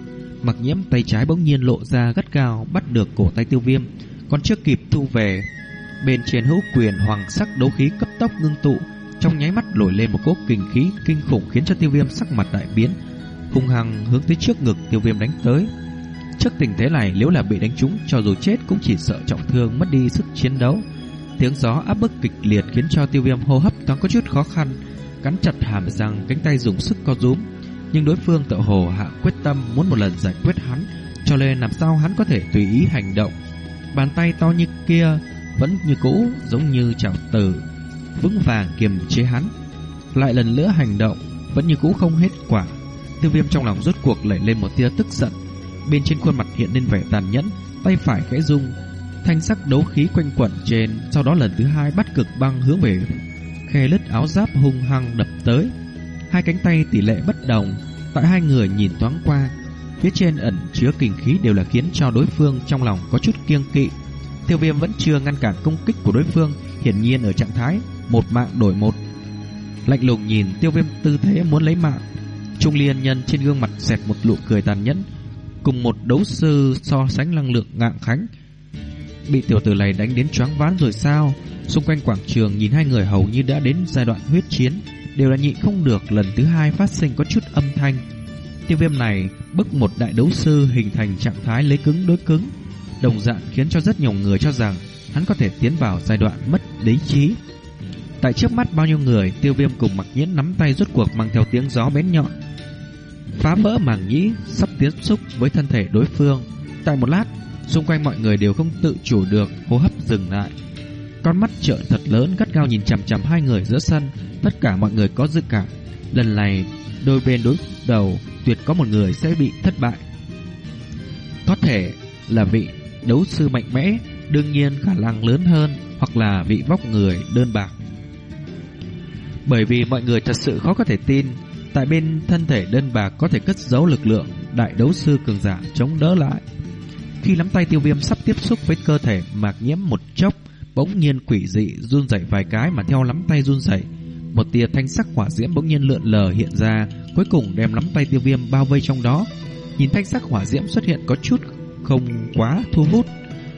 Mặc nhiễm tay trái bỗng nhiên lộ ra gắt gao bắt được cổ tay tiêu viêm, còn chưa kịp thu về. Bên trên hữu quyền hoàng sắc đấu khí cấp tốc ngưng tụ, trong nháy mắt nổi lên một cốt kinh khí kinh khủng khiến cho tiêu viêm sắc mặt đại biến, hung hăng hướng tới trước ngực tiêu viêm đánh tới. Trước tình thế này nếu là bị đánh trúng cho dù chết cũng chỉ sợ trọng thương mất đi sức chiến đấu. Tiếng gió áp bức kịch liệt khiến cho tiêu viêm hô hấp thoáng có chút khó khăn, cắn chặt hàm răng cánh tay dùng sức co rúm. Nhưng đối phương tự hồ hạ quyết tâm muốn một lần giải quyết hắn, cho nên làm sao hắn có thể tùy ý hành động. Bàn tay to như kia vẫn như cũ giống như chảo tử, vững vàng kiềm chế hắn. Lại lần nữa hành động vẫn như cũ không hết quả. Tiêu viêm trong lòng rốt cuộc lẩy lên một tia tức giận bên trên khuôn mặt hiện lên vẻ tàn nhẫn, tay phải khẽ rung, thanh sắc đấu khí quanh quẩn trên, sau đó lần thứ hai bắt cực băng hướng về khe lứt áo giáp hung hăng đập tới. Hai cánh tay tỷ lệ bất đồng, tại hai người nhìn thoáng qua, phía trên ẩn chứa kinh khí đều là khiến cho đối phương trong lòng có chút kiêng kỵ. Tiêu viêm vẫn chưa ngăn cản công kích của đối phương, hiển nhiên ở trạng thái một mạng đổi một. lạnh lùng nhìn tiêu viêm tư thế muốn lấy mạng. Trung liên nhân trên gương mặt xẹt một nụ cười tàn nhẫn, cùng một đấu sư so sánh năng lượng ngạng khánh. Bị tiểu tử này đánh đến choáng váng rồi sao? Xung quanh quảng trường nhìn hai người hầu như đã đến giai đoạn huyết chiến, đều là nhịn không được lần thứ hai phát sinh có chút âm thanh. Tiêu viêm này bức một đại đấu sư hình thành trạng thái lấy cứng đối cứng, đồng dạng khiến cho rất nhiều người cho rằng hắn có thể tiến vào giai đoạn mất lý trí. Tại trước mắt bao nhiêu người, tiêu viêm cùng mặc nhiễn nắm tay rốt cuộc mang theo tiếng gió bén nhọn. Phá vỡ màng nhĩ, sắp tiếp xúc với thân thể đối phương. Tại một lát, xung quanh mọi người đều không tự chủ được, hô hấp dừng lại. Con mắt trợn thật lớn gắt gao nhìn chằm chằm hai người giữa sân, tất cả mọi người có dự cảm. Lần này, đôi bên đối đầu tuyệt có một người sẽ bị thất bại. Có thể là vị đấu sư mạnh mẽ, đương nhiên khả năng lớn hơn, hoặc là vị vóc người đơn bạc. Bởi vì mọi người thật sự khó có thể tin, tại bên thân thể đơn bạc có thể cất giấu lực lượng đại đấu sư cường giả chống đỡ lại. Khi nắm tay tiêu viêm sắp tiếp xúc với cơ thể mạc nhiễm một chốc, bỗng nhiên quỷ dị run rẩy vài cái mà theo nắm tay run rẩy, một tia thanh sắc hỏa diễm bỗng nhiên lượn lờ hiện ra, cuối cùng đem nắm tay tiêu viêm bao vây trong đó. Nhìn thanh sắc hỏa diễm xuất hiện có chút không quá thu hút,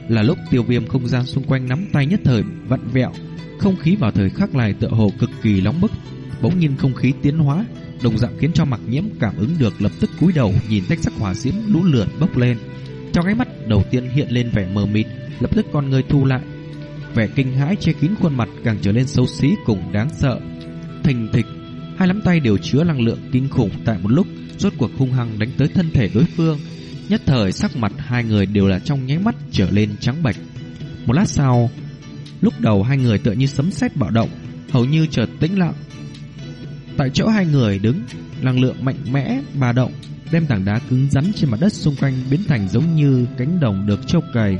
là lúc tiêu viêm không gian xung quanh nắm tay nhất thời vặn vẹo, không khí vào thời khắc này tựa hồ cực kỳ nóng bức, bỗng nhiên không khí tiến hóa, đồng dạng khiến cho Mặc Nhiễm cảm ứng được lập tức cúi đầu nhìn thanh sắc hỏa diễm lũ lượn bốc lên. Trong cái mắt đầu tiên hiện lên vẻ mờ mịt, lập tức con người thu lại, vẻ kinh hãi che kín khuôn mặt càng trở nên xấu xí cùng đáng sợ. Thình thịch, hai nắm tay đều chứa năng lượng kinh khủng tại một lúc, rốt cuộc hung hăng đánh tới thân thể đối phương. Nhất thời sắc mặt hai người đều là trong nháy mắt trở lên trắng bệch. Một lát sau, lúc đầu hai người tựa như sấm sét bạo động, hầu như chợt tĩnh lặng. Tại chỗ hai người đứng, năng lượng mạnh mẽ bà động, đem tảng đá cứng rắn trên mặt đất xung quanh biến thành giống như cánh đồng được trâu cày.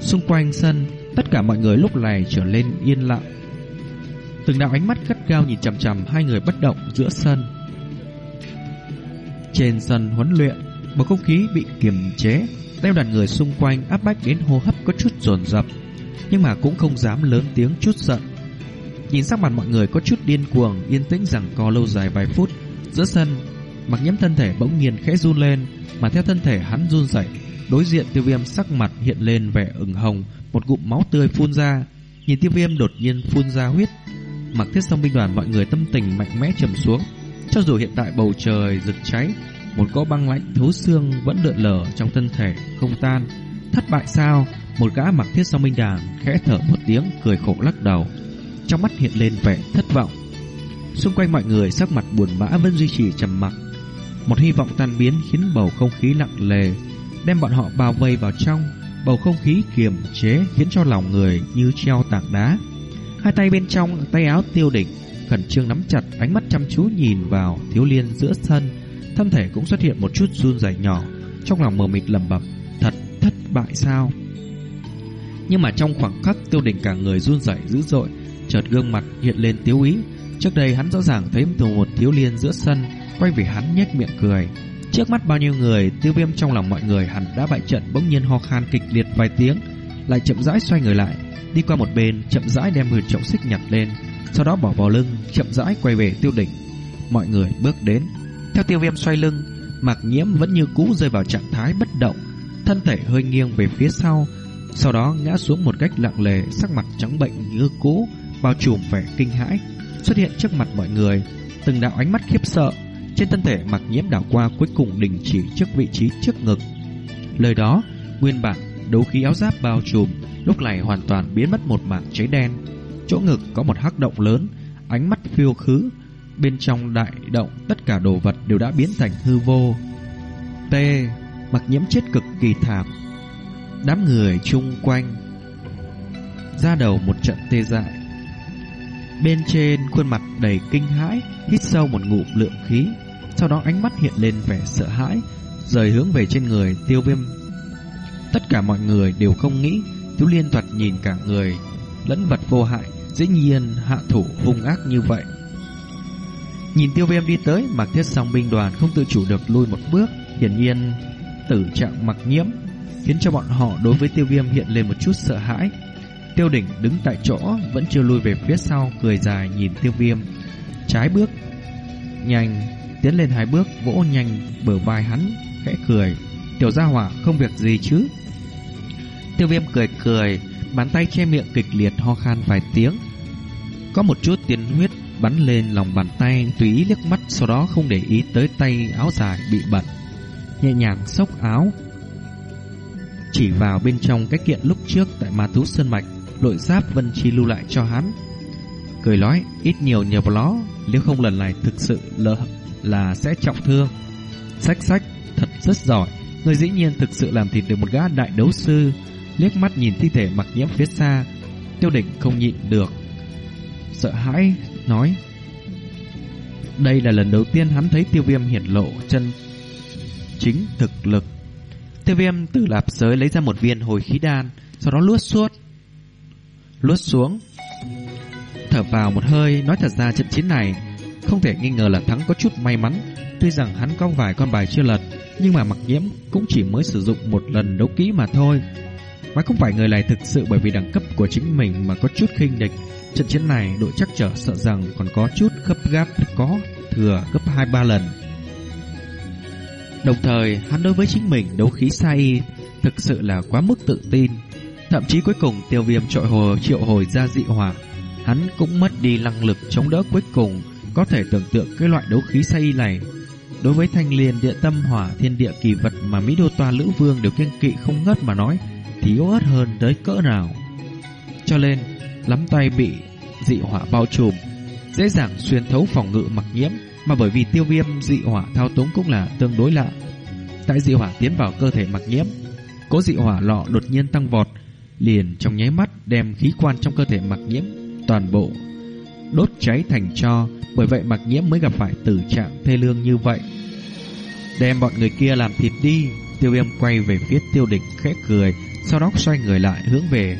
Xung quanh sân, tất cả mọi người lúc này trở lên yên lặng. Từng đạo ánh mắt gắt gao nhìn chằm chằm hai người bất động giữa sân. Trên sân huấn luyện, bầu không khí bị kiềm chế, theo đoàn người xung quanh áp bách đến hô hấp có chút dồn dập, nhưng mà cũng không dám lớn tiếng chút giận. Nhìn sắc mặt mọi người có chút điên cuồng, yên tĩnh rằng co lâu dài vài phút, giữa sân, mặc nhiễm thân thể bỗng nhiên khẽ run lên, mà theo thân thể hắn run rẩy, đối diện tiêu viêm sắc mặt hiện lên vẻ ửng hồng, một cụm máu tươi phun ra. Nhìn tiêu viêm đột nhiên phun ra huyết, mặc thiết song binh đoàn mọi người tâm tình mạnh mẽ trầm xuống. Cho dù hiện tại bầu trời rực cháy, một cỗ băng lạnh thấu xương vẫn lượn lờ trong thân thể không tan. Thất bại sao? Một gã mặc thiết song binh đoàn khẽ thở một tiếng cười khổ lắc đầu, trong mắt hiện lên vẻ thất vọng. Xung quanh mọi người sắc mặt buồn bã vẫn duy trì trầm mặc. Một hy vọng tan biến khiến bầu không khí nặng lề đem bọn họ bao vây vào trong, bầu không khí kiềm chế khiến cho lòng người như treo tảng đá. Hai tay bên trong tay áo tiêu đỉnh, khẩn trương nắm chặt, ánh mắt chăm chú nhìn vào thiếu liên giữa sân, thân thể cũng xuất hiện một chút run rẩy nhỏ, trong lòng mờ mịt lẩm bẩm, thật thất bại sao? Nhưng mà trong khoảng khắc tiêu đỉnh cả người run rẩy dữ dội, chợt gương mặt hiện lên tiếu ý. Trước đây hắn rõ ràng thấy một thiếu liên giữa sân, quay về hắn nhếch miệng cười. Trước mắt bao nhiêu người, tiêu viêm trong lòng mọi người hẳn đã bại trận bỗng nhiên ho khan kịch liệt vài tiếng, lại chậm rãi xoay người lại, đi qua một bên, chậm rãi đem huyền trọng xích nhặt lên, sau đó bỏ vào lưng, chậm rãi quay về tiêu đỉnh. Mọi người bước đến, theo tiêu viêm xoay lưng, mạc nhiễm vẫn như cũ rơi vào trạng thái bất động, thân thể hơi nghiêng về phía sau, sau đó ngã xuống một cách lặng lề, sắc mặt trắng bệnh như cũ, bao trùm vẻ kinh hãi, xuất hiện trước mặt mọi người, từng đạo ánh mắt khiếp sợ trên thân thể mặc nhiễm đảo qua cuối cùng đình chỉ trước vị trí trước ngực. Lời đó, nguyên bản đấu khí áo giáp bao trùm, lúc này hoàn toàn biến mất một mảng cháy đen. Chỗ ngực có một hắc động lớn, ánh mắt phiêu khứ. Bên trong đại động tất cả đồ vật đều đã biến thành hư vô. T. Mặc nhiễm chết cực kỳ thảm. Đám người chung quanh ra đầu một trận tê dại. Bên trên khuôn mặt đầy kinh hãi, hít sâu một ngụm lượng khí, sau đó ánh mắt hiện lên vẻ sợ hãi, rời hướng về trên người tiêu viêm. Tất cả mọi người đều không nghĩ, thiếu Liên thoạt nhìn cả người, lẫn vật vô hại, dĩ nhiên hạ thủ hung ác như vậy. Nhìn tiêu viêm đi tới, mặc thiết song binh đoàn không tự chủ được lui một bước, hiển nhiên tử trạng mặc nhiễm, khiến cho bọn họ đối với tiêu viêm hiện lên một chút sợ hãi. Tiêu đỉnh đứng tại chỗ, vẫn chưa lui về phía sau, cười dài nhìn tiêu viêm. trái bước nhanh tiến lên hai bước, vỗ nhanh bờ vai hắn, khẽ cười. Tiểu gia hỏa, không việc gì chứ? Tiêu viêm cười cười, bàn tay che miệng kịch liệt ho khan vài tiếng. Có một chút tiền huyết bắn lên lòng bàn tay, tùy ý liếc mắt, sau đó không để ý tới tay áo dài bị bẩn nhẹ nhàng xốc áo. Chỉ vào bên trong cái kiện lúc trước tại ma thú sơn mạch, đội giáp vân chi lưu lại cho hắn. Cười nói, ít nhiều nhờ vào nó, nếu không lần này thực sự lỡ là sẽ trọng thương. Sách sách, thật rất giỏi. Người dĩ nhiên thực sự làm thịt được một gã đại đấu sư, liếc mắt nhìn thi thể mặc nhiễm phía xa. Tiêu đỉnh không nhịn được, sợ hãi, nói, đây là lần đầu tiên hắn thấy tiêu viêm hiển lộ chân chính thực lực. Tiêu viêm từ lạp giới lấy ra một viên hồi khí đan, sau đó luốt suốt, luốt xuống, thở vào một hơi, nói thật ra trận chiến này không thể nghi ngờ là thắng có chút may mắn tuy rằng hắn có vài con bài chưa lật nhưng mà mặc nhiễm cũng chỉ mới sử dụng một lần đấu kỹ mà thôi mà không phải người này thực sự bởi vì đẳng cấp của chính mình mà có chút khinh địch Trận chiến này đội chắc trở sợ rằng còn có chút gấp gáp có thừa gấp 2-3 lần. Đồng thời, hắn đối với chính mình đấu khí sai thực sự là quá mức tự tin. Thậm chí cuối cùng tiêu viêm trội hồ triệu hồi ra dị hỏa, hắn cũng mất đi năng lực chống đỡ cuối cùng. Có thể tưởng tượng cái loại đấu khí say này đối với thanh liền địa tâm hỏa thiên địa kỳ vật mà Mỹ Đô Toa Lữ Vương đều kiên kỵ không ngớt mà nói thì yếu ớt hơn tới cỡ nào. Cho nên, lắm tay bị dị hỏa bao trùm, dễ dàng xuyên thấu phòng ngự mặc nhiễm, mà bởi vì tiêu viêm dị hỏa thao túng cũng là tương đối lạ. Tại dị hỏa tiến vào cơ thể mặc nhiễm, cố dị hỏa lọ đột nhiên tăng vọt, liền trong nháy mắt đem khí quan trong cơ thể mặc nhiễm toàn bộ đốt cháy thành cho, bởi vậy mặc nhiễm mới gặp phải tử trạng thê lương như vậy. Đem bọn người kia làm thịt đi, tiêu viêm quay về phía tiêu địch khẽ cười, sau đó xoay người lại hướng về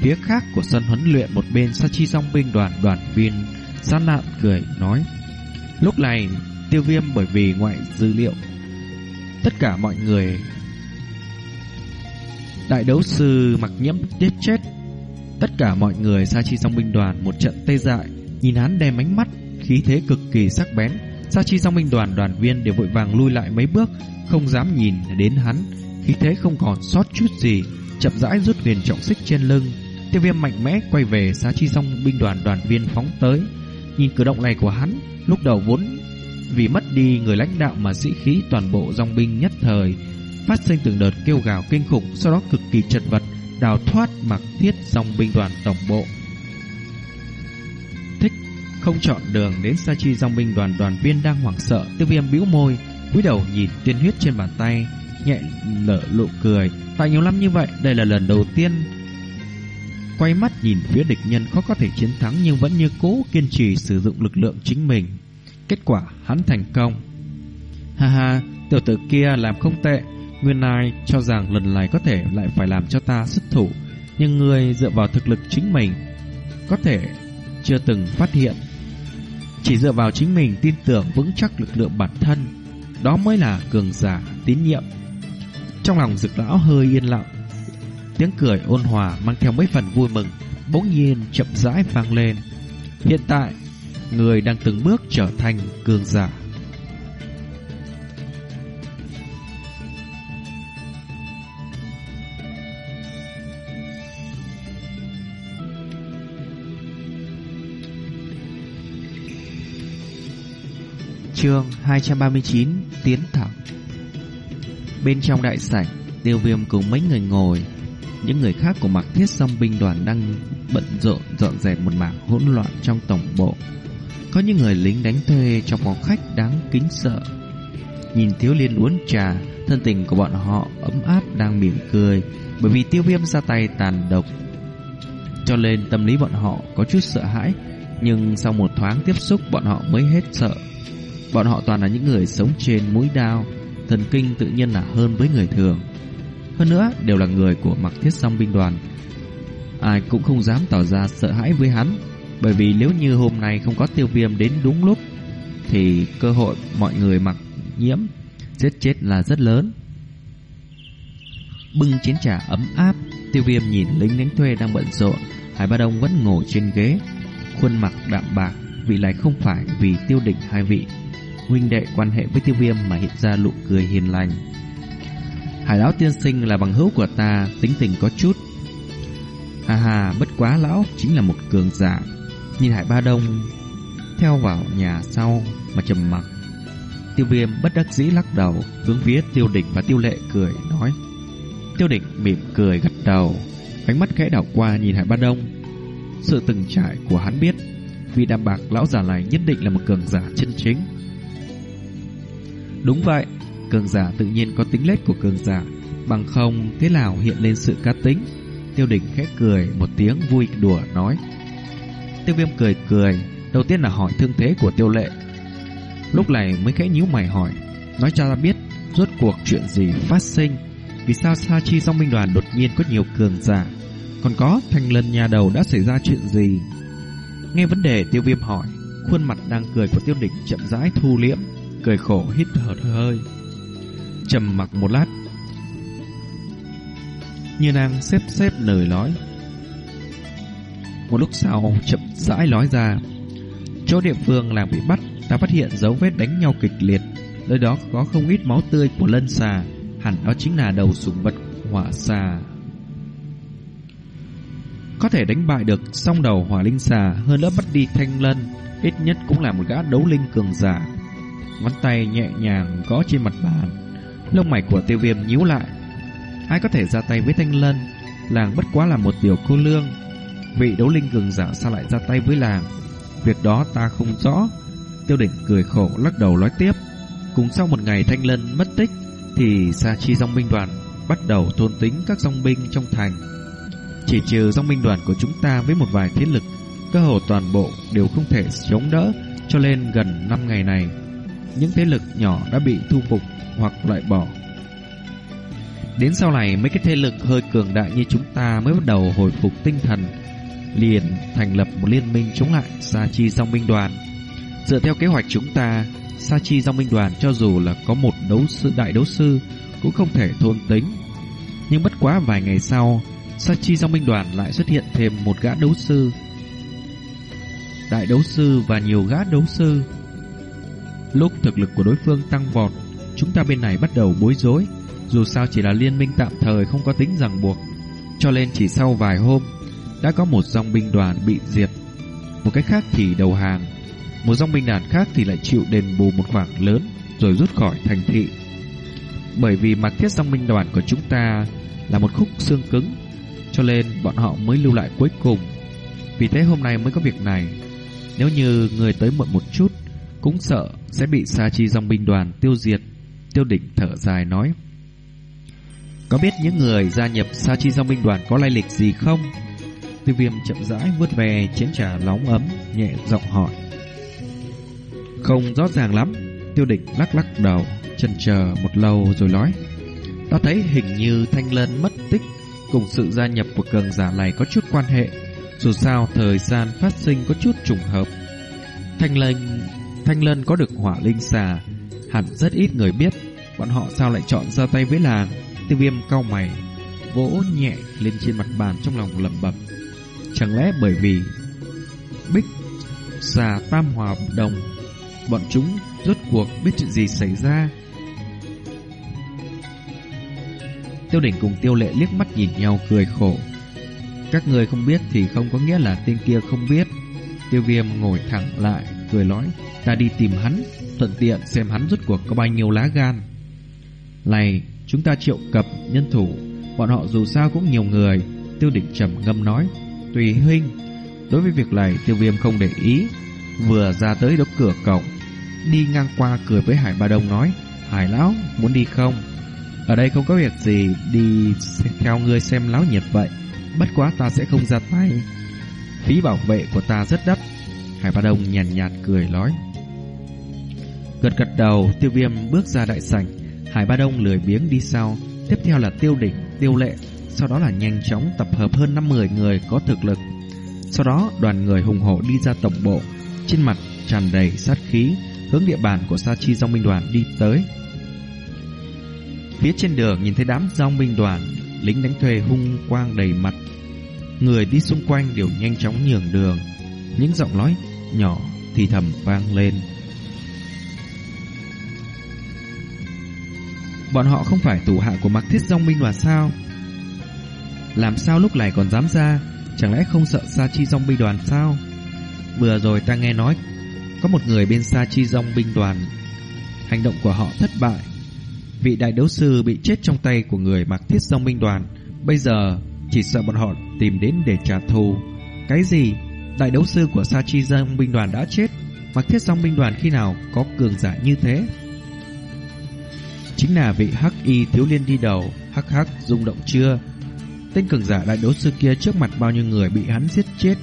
Phía khác của sân huấn luyện một bên sa chi song binh đoàn đoàn viên Sát nạn cười nói Lúc này tiêu viêm bởi vì ngoại dữ liệu Tất cả mọi người Đại đấu sư mặc nhiễm chết chết Tất cả mọi người sa chi song binh đoàn một trận tê dại Nhìn hắn đem ánh mắt Khí thế cực kỳ sắc bén Sa chi song binh đoàn đoàn viên đều vội vàng lui lại mấy bước Không dám nhìn đến hắn Khí thế không còn sót chút gì Chậm rãi rút huyền trọng xích trên lưng Tiêu viêm mạnh mẽ quay về Sa chi song binh đoàn đoàn viên phóng tới. Nhìn cử động này của hắn, lúc đầu vốn vì mất đi người lãnh đạo mà sĩ khí toàn bộ dòng binh nhất thời phát sinh từng đợt kêu gào kinh khủng, sau đó cực kỳ chật vật đào thoát mặc thiết dòng binh đoàn tổng bộ. Không chọn đường đến Sa Chi dòng binh đoàn đoàn viên đang hoảng sợ, Tiêu Viêm bĩu môi, cúi đầu nhìn tiên huyết trên bàn tay, nhẹ nở nụ cười. Tại nhiều năm như vậy, đây là lần đầu tiên Quay mắt nhìn phía địch nhân khó có thể chiến thắng nhưng vẫn như cố kiên trì sử dụng lực lượng chính mình. Kết quả hắn thành công. Ha ha, tiểu tử kia làm không tệ. Nguyên Lai cho rằng lần này có thể lại phải làm cho ta xuất thủ. Nhưng người dựa vào thực lực chính mình có thể chưa từng phát hiện. Chỉ dựa vào chính mình tin tưởng vững chắc lực lượng bản thân. Đó mới là cường giả tín nhiệm. Trong lòng dực lão hơi yên lặng, Tiếng cười ôn hòa mang theo mấy phần vui mừng Bỗng nhiên chậm rãi vang lên Hiện tại, Người đang từng bước trở thành cường giả Chương 239 Tiến thẳng Bên trong đại sảnh Tiêu viêm cùng mấy người ngồi những người khác của mặc thiết song binh đoàn đang bận rộn dọn dẹp một mảng hỗn loạn trong tổng bộ. Có những người lính đánh thuê trong phòng khách đáng kính sợ. Nhìn thiếu liên uống trà, thân tình của bọn họ ấm áp đang mỉm cười bởi vì tiêu viêm ra tay tàn độc. Cho nên tâm lý bọn họ có chút sợ hãi, nhưng sau một thoáng tiếp xúc bọn họ mới hết sợ. Bọn họ toàn là những người sống trên mũi đao, thần kinh tự nhiên là hơn với người thường. Hơn nữa đều là người của mặc thiết song binh đoàn. Ai cũng không dám tỏ ra sợ hãi với hắn Bởi vì nếu như hôm nay không có tiêu viêm đến đúng lúc Thì cơ hội mọi người mặc nhiễm Giết chết là rất lớn. Bưng chén trà ấm áp Tiêu viêm nhìn lính đánh thuê đang bận rộn Hải Ba Đông vẫn ngồi trên ghế. Khuôn mặt đạm bạc Vì lại không phải vì tiêu đỉnh hai vị. Huynh đệ quan hệ với tiêu viêm Mà hiện ra nụ cười hiền lành. Hải lão tiên sinh là bằng hữu của ta, Tính tình có chút. Hà hà bất quá lão Chính là một cường giả. Nhìn Hải Ba Đông, Theo vào nhà sau mà trầm mặc. Tiêu viêm bất đắc dĩ lắc đầu, Hướng phía tiêu đỉnh và tiêu lệ cười, nói. Tiêu đỉnh mỉm cười gật đầu, Ánh mắt khẽ đảo qua nhìn Hải Ba Đông. Sự từng trải của hắn biết, Vì đàm bạc lão già này nhất định là một cường giả chân chính. Đúng vậy, Cường giả tự nhiên có tính lết của cường giả. Bằng không, thế nào hiện lên sự cá tính? Tiêu đỉnh khẽ cười, Một tiếng vui đùa nói. Tiêu viêm cười cười, Đầu tiên là hỏi thương thế của tiêu lệ. Lúc này mới khẽ nhíu mày hỏi, Nói cho ta biết, Rốt cuộc chuyện gì phát sinh? Vì sao Sa Chi song minh đoàn đột nhiên có nhiều cường giả? Còn có thành lần nhà đầu đã xảy ra chuyện gì? Nghe vấn đề, tiêu viêm hỏi, Khuôn mặt đang cười của tiêu đỉnh chậm rãi thu liễm. Cười khổ hít thở hơi, trầm mặc một lát. Như đang xếp xếp lời nói, Một lúc sau chậm rãi nói ra, Chỗ địa phương làng bị bắt, Ta phát hiện dấu vết đánh nhau kịch liệt, Nơi đó có không ít máu tươi của lân xà, Hẳn đó chính là đầu sủng vật hỏa xà. Có thể đánh bại được song đầu hỏa linh xà, Hơn nữa bắt đi thanh lân, Ít nhất cũng là một gã đấu linh cường giả. Ngón tay nhẹ nhàng gõ trên mặt bàn. Lông mày của tiêu viêm nhíu lại. Ai có thể ra tay với thanh lân? Làng bất quá là một tiểu cô lương. Vị đấu linh cường giả sao lại ra tay với làng? Việc đó ta không rõ. Tiêu đỉnh cười khổ lắc đầu nói tiếp. Cùng sau một ngày thanh lân mất tích, Thì Sa Chi dòng binh đoàn Bắt đầu thôn tính các dòng binh trong thành. Chỉ trừ dòng binh đoàn của chúng ta Với một vài thế lực, Cơ hồ toàn bộ đều không thể chống đỡ Cho nên gần 5 ngày này. Những thế lực nhỏ đã bị thu phục Hoặc loại bỏ Đến sau này mấy cái thế lực hơi cường đại như chúng ta mới bắt đầu hồi phục tinh thần liền thành lập một liên minh chống lại Sa Chi Dòng Minh đoàn. Dựa theo kế hoạch chúng ta, Sa Chi Dòng Minh đoàn cho dù là có một đấu sư đại đấu sư cũng không thể thôn tính. Nhưng bất quá vài ngày sau, Sa Chi Dòng Minh đoàn lại xuất hiện thêm một gã đấu sư. Đại đấu sư và nhiều gã đấu sư. Lúc thực lực của đối phương tăng vọt, chúng ta bên này bắt đầu bối rối. Dù sao chỉ là liên minh tạm thời không có tính ràng buộc. Cho nên chỉ sau vài hôm, đã có một dòng binh đoàn bị diệt. Một cách khác thì đầu hàng. Một dòng binh đoàn khác thì lại chịu đền bù một khoản lớn rồi rút khỏi thành thị. Bởi vì mặt thiết dòng binh đoàn của chúng ta là một khúc xương cứng, cho nên bọn họ mới lưu lại cuối cùng. Vì thế hôm nay mới có việc này. Nếu như người tới muộn một chút, cũng sợ sẽ bị Sa Chi dòng binh đoàn tiêu diệt. Tiêu đỉnh thở dài nói. Có biết những người gia nhập Sa Chi dòng binh đoàn có lai lịch gì không? Tiêu viêm chậm rãi vuốt về chén trà nóng ấm, nhẹ giọng hỏi. Không rõ ràng lắm, tiêu Đỉnh lắc lắc đầu, chần chờ một lâu rồi nói. Ta thấy hình như Thanh Lân mất tích cùng sự gia nhập của cường giả này có chút quan hệ. Dù sao thời gian phát sinh có chút trùng hợp. Thanh Lân, Thanh Lân có được hỏa linh xà, hẳn rất ít người biết. Bọn họ sao lại chọn ra tay với làng? Tiêu viêm cau mày, vỗ nhẹ lên trên mặt bàn trong lòng lẩm bẩm. Chẳng lẽ bởi vì Bích Xà Tam Hòa Đồng Bọn chúng rốt cuộc biết chuyện gì xảy ra Tiêu đỉnh cùng tiêu lệ liếc mắt nhìn nhau cười khổ Các người không biết thì không có nghĩa là tên kia không biết Tiêu viêm ngồi thẳng lại Cười nói, Ta đi tìm hắn, Thuận tiện xem hắn rút cuộc có bao nhiêu lá gan. Này, Chúng ta triệu cập nhân thủ, Bọn họ dù sao cũng nhiều người, Tiêu đỉnh trầm ngâm nói. Tùy huynh, Đối với việc này tiêu viêm không để ý. Vừa ra tới đốc cửa cổng, Đi ngang qua cười với Hải Ba Đông nói, Hải Lão, muốn đi không? Ở đây không có việc gì, Đi theo ngươi xem láo nhiệt vậy. Bất quá ta sẽ không ra tay. Phí bảo vệ của ta rất đắt. Hải Ba Đông nhàn nhạt, nhạt cười nói Gật gật đầu Tiêu viêm bước ra đại sảnh Hải Ba Đông lười biếng đi sau Tiếp theo là tiêu đỉnh, tiêu lệ sau đó là nhanh chóng tập hợp hơn 50 người có thực lực. Sau đó đoàn người hùng hổ đi ra tổng bộ, trên mặt tràn đầy sát khí, hướng địa bàn của Sa Chi Dòng Minh đoàn đi tới. Phía trên đường nhìn thấy đám dòng Minh đoàn, lính đánh thuê hung quang đầy mặt. Người đi xung quanh đều nhanh chóng nhường đường. Những giọng nói nhỏ thì thầm vang lên. Bọn họ không phải tù hạ của Mạc Thiết Dòng Minh đoàn sao? Làm sao lúc này còn dám ra? Chẳng lẽ không sợ Sa Chi Dòng binh đoàn sao? Vừa rồi ta nghe nói có một người bên Sa Chi Dòng binh đoàn hành động của họ thất bại. Vị đại đấu sư bị chết trong tay của người Mạc Thiết Dòng binh đoàn. Bây giờ chỉ sợ bọn họ tìm đến để trả thù. Cái gì? Đại đấu sư của Sa Chi Giang binh đoàn đã chết. Mạc Thiết song binh đoàn khi nào có cường giả như thế? Chính là vị hắc y thiếu liên đi đầu, Hắc hắc rung động chưa? Tên cường giả đại đấu sư kia trước mặt bao nhiêu người bị hắn giết chết?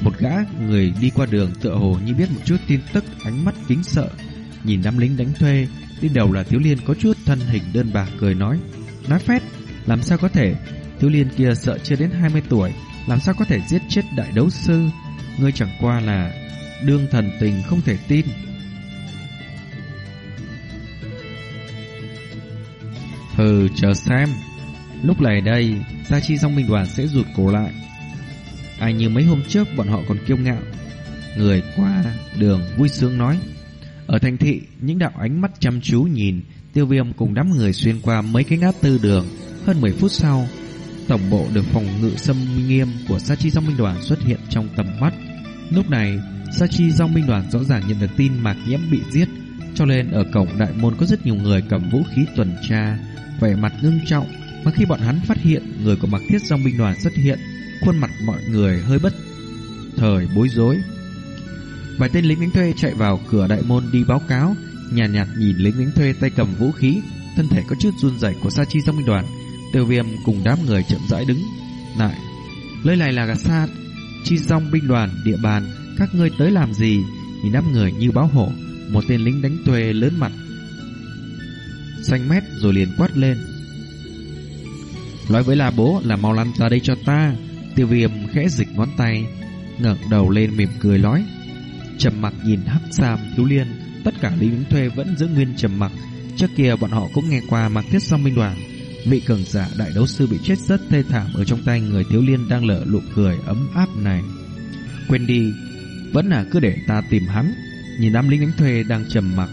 Một gã người đi qua đường tựa hồ như biết một chút tin tức, Ánh mắt kính sợ, Nhìn năm lính đánh thuê. Đi đầu là thiếu liên có chút thân hình đơn bạc cười nói Nói phét, Làm sao có thể? Thiếu liên kia sợ chưa đến 20 tuổi. Làm sao có thể giết chết đại đấu sư? Ngươi chẳng qua là Đương thần tình không thể tin. Hừ, chờ xem. Lúc này đây, Gia chi song minh đoàn sẽ rụt cổ lại. Ai như mấy hôm trước bọn họ còn kiêu ngạo. Người qua đường vui sướng nói. Ở thành thị, Những đạo ánh mắt chăm chú nhìn, Tiêu viêm cùng đám người xuyên qua mấy cái ngã tư đường. Hơn 10 phút sau Tổng bộ được phòng ngự xâm nghiêm Của Sa chi song minh đoàn xuất hiện trong tầm mắt. Lúc này Sa chi song minh đoàn rõ ràng nhận được tin Mạc Nhiễm bị giết Cho nên ở cổng đại môn có rất nhiều người cầm vũ khí tuần tra vẻ mặt ngưng trọng mà khi bọn hắn phát hiện người của mạc thiết dòng Minh đoàn xuất hiện khuôn mặt mọi người hơi bất thời bối rối. Vài tên lính đánh thuê chạy vào cửa đại môn đi báo cáo nhàn nhạt, nhạt nhìn lính đánh thuê tay cầm vũ khí thân thể có chút run rẩy của sa chi dòng Minh đoàn tiêu viêm cùng đám người chậm rãi đứng lại nơi này là gạt sa chi dòng binh đoàn địa bàn các ngươi tới làm gì nhìn đám người như báo hổ một tên lính đánh thuê lớn mặt xanh mét rồi liền quát lên. Nói với là bố là mau lăn ra đây cho ta. Tiêu viêm khẽ dịch ngón tay, ngẩng đầu lên mỉm cười nói. Trầm mặc nhìn hắc sam thiếu liên, tất cả lính thuê vẫn giữ nguyên trầm mặc. Trước kia bọn họ cũng nghe qua mặc thiết song minh đoàn. Vị cường giả đại đấu sư bị chết rất thê thảm ở trong tay người thiếu liên đang lở lụ cười ấm áp này. Quên đi, vẫn là cứ để ta tìm hắn. Nhìn nam lính đánh thuê đang trầm mặc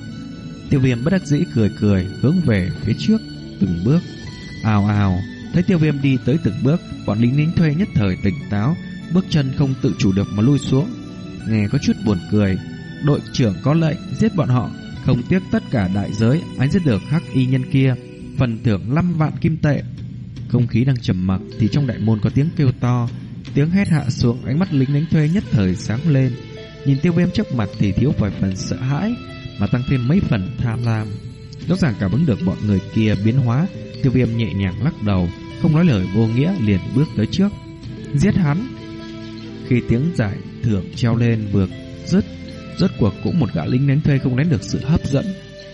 Tiêu viêm bất đắc dĩ cười cười Hướng về phía trước từng bước Ào ào Thấy tiêu viêm đi tới từng bước Bọn lính lính thuê nhất thời tỉnh táo Bước chân không tự chủ được mà lui xuống Nghe có chút buồn cười Đội trưởng có lệnh giết bọn họ Không tiếc tất cả đại giới Anh giết được khắc y nhân kia Phần thưởng 5 vạn kim tệ Không khí đang trầm mặc Thì trong đại môn có tiếng kêu to Tiếng hét hạ xuống Ánh mắt lính đánh thuê nhất thời sáng lên Nhìn tiêu viêm trước mặt thì thiếu vài phần sợ hãi mà tăng thêm mấy phần tham lam. Rõ ràng cảm ứng được bọn người kia biến hóa, tiêu viêm nhẹ nhàng lắc đầu, không nói lời vô nghĩa liền bước tới trước. Giết hắn! Khi tiếng giải thưởng treo lên vượt rứt, rốt cuộc cũng một gã lính đánh thuê không đánh được sự hấp dẫn.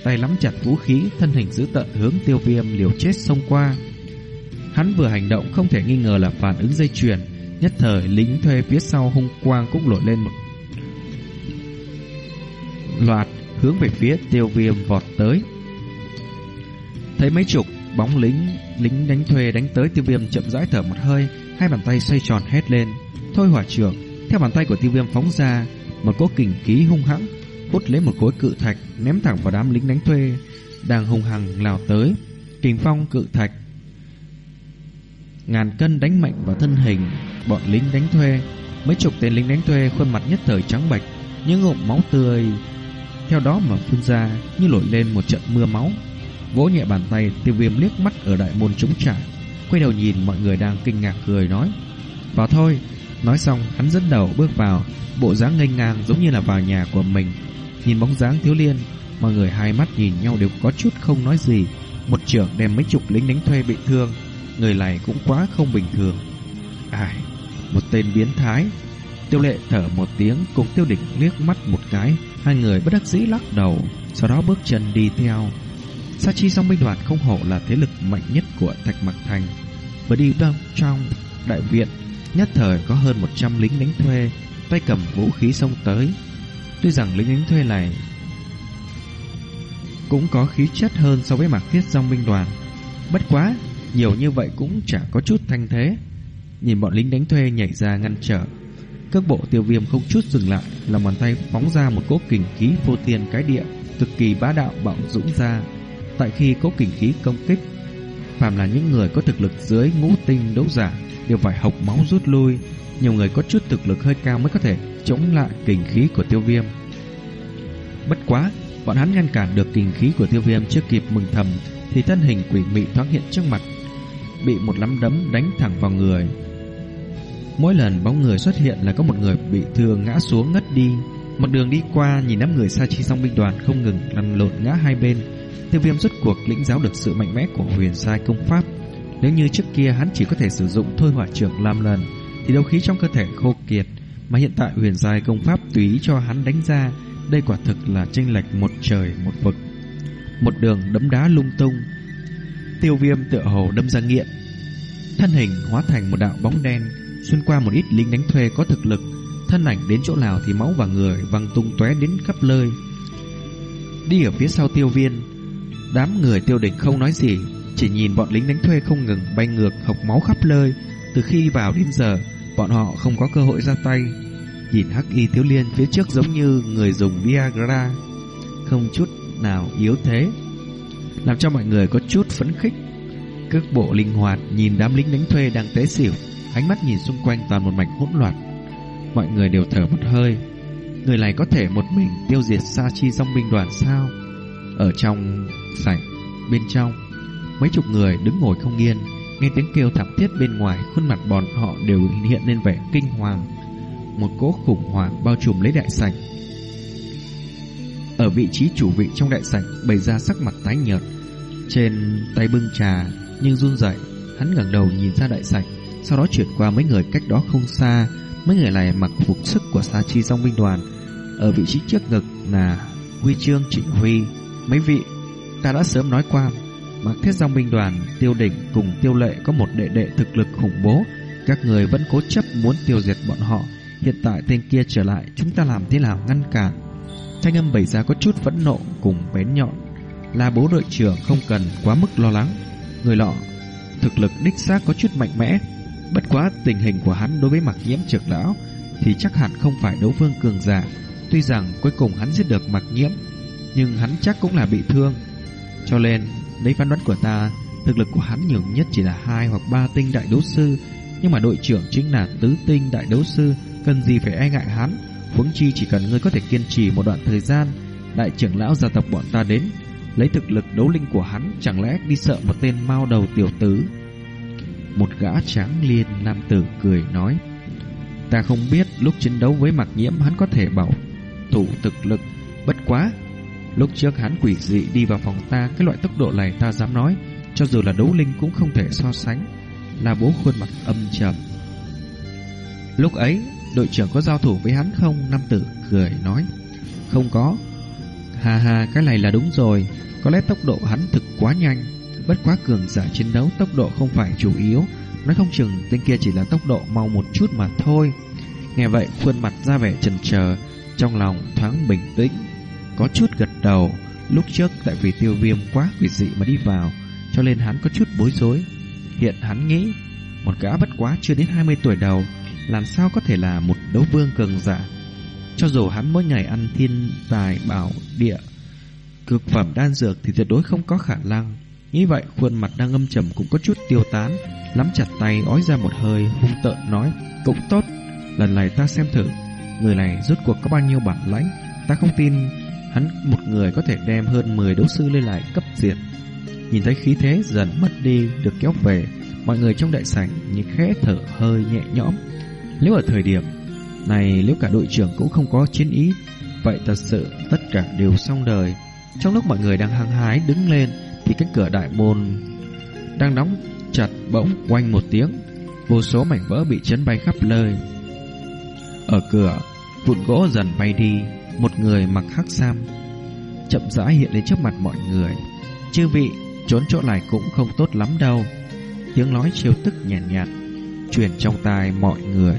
Tay nắm chặt vũ khí, thân hình giữ tận hướng tiêu viêm liều chết xông qua. Hắn vừa hành động không thể nghi ngờ là phản ứng dây chuyền, nhất thời lính thuê phía sau hung quang cũng nổi lên một loạt hướng về phía tiêu viêm vọt tới. Thấy mấy chục bóng lính lính đánh thuê đánh tới tiêu viêm chậm rãi thở một hơi, hai bàn tay xoay tròn hét lên. Thôi hỏa trưởng, theo bàn tay của tiêu viêm phóng ra, một cỗ kình khí hung hãng hút lấy một khối cự thạch ném thẳng vào đám lính đánh thuê đang hung hăng lao tới. Kình phong cự thạch ngàn cân đánh mạnh vào thân hình bọn lính đánh thuê. Mấy chục tên lính đánh thuê khuôn mặt nhất thời trắng bệch, những ngụm máu tươi theo đó mà phun ra như nổi lên một trận mưa máu. Vỗ nhẹ bàn tay, tiêu viêm liếc mắt ở đại môn chống trả quay đầu nhìn mọi người đang kinh ngạc cười nói. Vào thôi, nói xong hắn dẫn đầu bước vào, bộ dáng ngây ngang giống như là vào nhà của mình. Nhìn bóng dáng thiếu liên, mọi người hai mắt nhìn nhau đều có chút không nói gì. Một trưởng đem mấy chục lính đánh thuê bị thương, người này cũng quá không bình thường. Ai, một tên biến thái. Tiêu lệ thở một tiếng cùng tiêu địch liếc mắt một cái Hai người bất đắc dĩ lắc đầu Sau đó bước chân đi theo Sa chi song binh đoàn không hổ là thế lực mạnh nhất của Thạch Mặc Thành Và đi đâu trong đại viện Nhất thời có hơn 100 lính đánh thuê, Tay cầm vũ khí xông tới. Tuy rằng lính đánh thuê này Cũng có khí chất hơn so với mạc thiết song binh đoàn, Bất quá Nhiều như vậy cũng chả có chút thanh thế. Nhìn bọn lính đánh thuê nhảy ra ngăn trở, các bộ tiêu viêm không chút dừng lại, Lòng bàn tay phóng ra một cỗ kình khí vô tiền cái địa, Cực kỳ bá đạo bạo dũng ra. Tại khi cỗ kình khí công kích Phàm là những người có thực lực dưới ngũ tinh đấu giả, Đều phải học máu rút lui Nhiều người có chút thực lực hơi cao mới có thể Chống lại kình khí của tiêu viêm Bất quá, Bọn hắn ngăn cản được kình khí của tiêu viêm Chưa kịp mừng thầm, Thì thân hình quỷ mị thoáng hiện trước mặt, Bị một nắm đấm đánh thẳng vào người Mỗi lần bóng người xuất hiện là có một người bị thương ngã xuống ngất đi. Một đường đi qua, nhìn đám người sa chi song binh đoàn không ngừng lăn lộn ngã hai bên. Tiêu viêm rốt cuộc lĩnh giáo được sự mạnh mẽ của huyền sai công pháp. Nếu như trước kia hắn chỉ có thể sử dụng thôi hỏa trưởng làm lần, thì đấu khí trong cơ thể khô kiệt. Mà hiện tại huyền sai công pháp tùy cho hắn đánh ra, đây quả thực là chênh lệch một trời một vực. Một đường đấm đá lung tung, tiêu viêm tựa hồ đâm ra nghiện. Thân hình hóa thành một đạo bóng đen, xuyên qua một ít lính đánh thuê có thực lực, thân ảnh đến chỗ nào thì máu và người văng tung tóe đến khắp nơi. Đi ở phía sau tiêu viên, đám người tiêu địch không nói gì, chỉ nhìn bọn lính đánh thuê không ngừng bay ngược hộc máu khắp nơi. Từ khi vào đến giờ, bọn họ không có cơ hội ra tay. Nhìn hắc y thiếu liên phía trước giống như người dùng Viagra, không chút nào yếu thế, làm cho mọi người có chút phấn khích. Cước bộ linh hoạt nhìn đám lính đánh thuê đang té xỉu Ánh mắt nhìn xung quanh toàn một mảnh hỗn loạn Mọi người đều thở một hơi Người này có thể một mình tiêu diệt Sa Chi dòng binh đoàn sao ở trong sảnh Bên trong Mấy chục người đứng ngồi không yên, Nghe tiếng kêu thảm thiết bên ngoài, Khuôn mặt bọn họ đều hiện lên vẻ kinh hoàng Một cỗ khủng hoảng bao trùm lấy đại sảnh Ở vị trí chủ vị trong đại sảnh Bày ra sắc mặt tái nhợt Trên tay bưng trà, Nhưng run rẩy, Hắn ngẩng đầu nhìn ra đại sảnh, sau đó chuyển qua mấy người cách đó không xa. Mấy người này mặc phục sức của Sa Chi Dòng binh đoàn. Ở vị trí trước ngực là huy chương trịnh huy. Mấy vị, ta đã sớm nói qua, mặc thiết dòng binh đoàn tiêu đỉnh cùng tiêu lệ có một đệ đệ thực lực khủng bố. Các người vẫn cố chấp muốn tiêu diệt bọn họ. Hiện tại tên kia trở lại, chúng ta làm thế nào ngăn cản? Thanh âm bày ra có chút phẫn nộ cùng bén nhọn. Là bố đội trưởng không cần quá mức lo lắng. Người lọ thực lực đích xác có chút mạnh mẽ, Bất quá tình hình của hắn đối với mặc nhiễm trực lão thì chắc hẳn không phải đấu vương cường giả. Tuy rằng cuối cùng hắn giết được mặc nhiễm, nhưng hắn chắc cũng là bị thương. Cho nên, lấy phán đoán của ta, thực lực của hắn nhiều nhất chỉ là hai hoặc ba tinh đại đấu sư, nhưng mà đội trưởng chính là tứ tinh đại đấu sư, cần gì phải e ngại hắn? Huống chi chỉ cần ngươi có thể kiên trì một đoạn thời gian, đại trưởng lão gia tộc bọn ta đến, lấy thực lực đấu linh của hắn chẳng lẽ đi sợ một tên mao đầu tiểu tứ? một gã tráng liên nam tử cười nói Ta không biết lúc chiến đấu với mặc nhiễm hắn có thể bảo thủ thực lực Bất quá Lúc trước hắn quỷ dị đi vào phòng ta, Cái loại tốc độ này ta dám nói. Cho dù là đấu linh cũng không thể so sánh, Là bố khuôn mặt âm trầm. Lúc ấy, Đội trưởng có giao thủ với hắn không? Nam tử cười nói, Không có. Hà hà cái này là đúng rồi. Có lẽ tốc độ hắn thực quá nhanh. Bất quá cường giả chiến đấu tốc độ không phải chủ yếu. Nói không chừng tên kia chỉ là tốc độ mau một chút mà thôi. Nghe vậy, khuôn mặt ra vẻ chần chờ Trong lòng thoáng bình tĩnh. Có chút gật đầu. Lúc trước tại vì tiêu viêm quá quỷ dị mà đi vào, Cho nên hắn có chút bối rối. Hiện hắn nghĩ, Một gã bất quá chưa đến 20 tuổi đầu, Làm sao có thể là một đấu vương cường giả? Cho dù hắn mỗi ngày ăn thiên tài bảo địa, Cực phẩm đan dược thì tuyệt đối không có khả năng. Nghĩ vậy, khuôn mặt đang âm trầm cũng có chút tiêu tán, Nắm chặt tay, ói ra một hơi, hung tợn nói, Cũng tốt, Lần này ta xem thử, Người này rốt cuộc có bao nhiêu bản lãnh, Ta không tin hắn một người có thể đem hơn 10 đấu sư lên lại cấp diệt. Nhìn thấy khí thế dần mất đi Được kéo về Mọi người trong đại sảnh như khẽ thở hơi nhẹ nhõm. Nếu ở thời điểm này Nếu cả đội trưởng cũng không có chiến ý Vậy thật sự tất cả đều xong đời. Trong lúc mọi người đang hăng hái đứng lên thì cánh cửa đại môn đang đóng chặt bỗng quanh một tiếng, vô số mảnh vỡ bị chấn bay khắp nơi. Ở cửa, vụn gỗ dần bay đi, một người mặc hắc sam chậm rãi hiện lên trước mặt mọi người. Chư vị, trốn chỗ này cũng không tốt lắm đâu. Tiếng nói chiêu tức nhàn nhạt, nhạt truyền trong tai mọi người.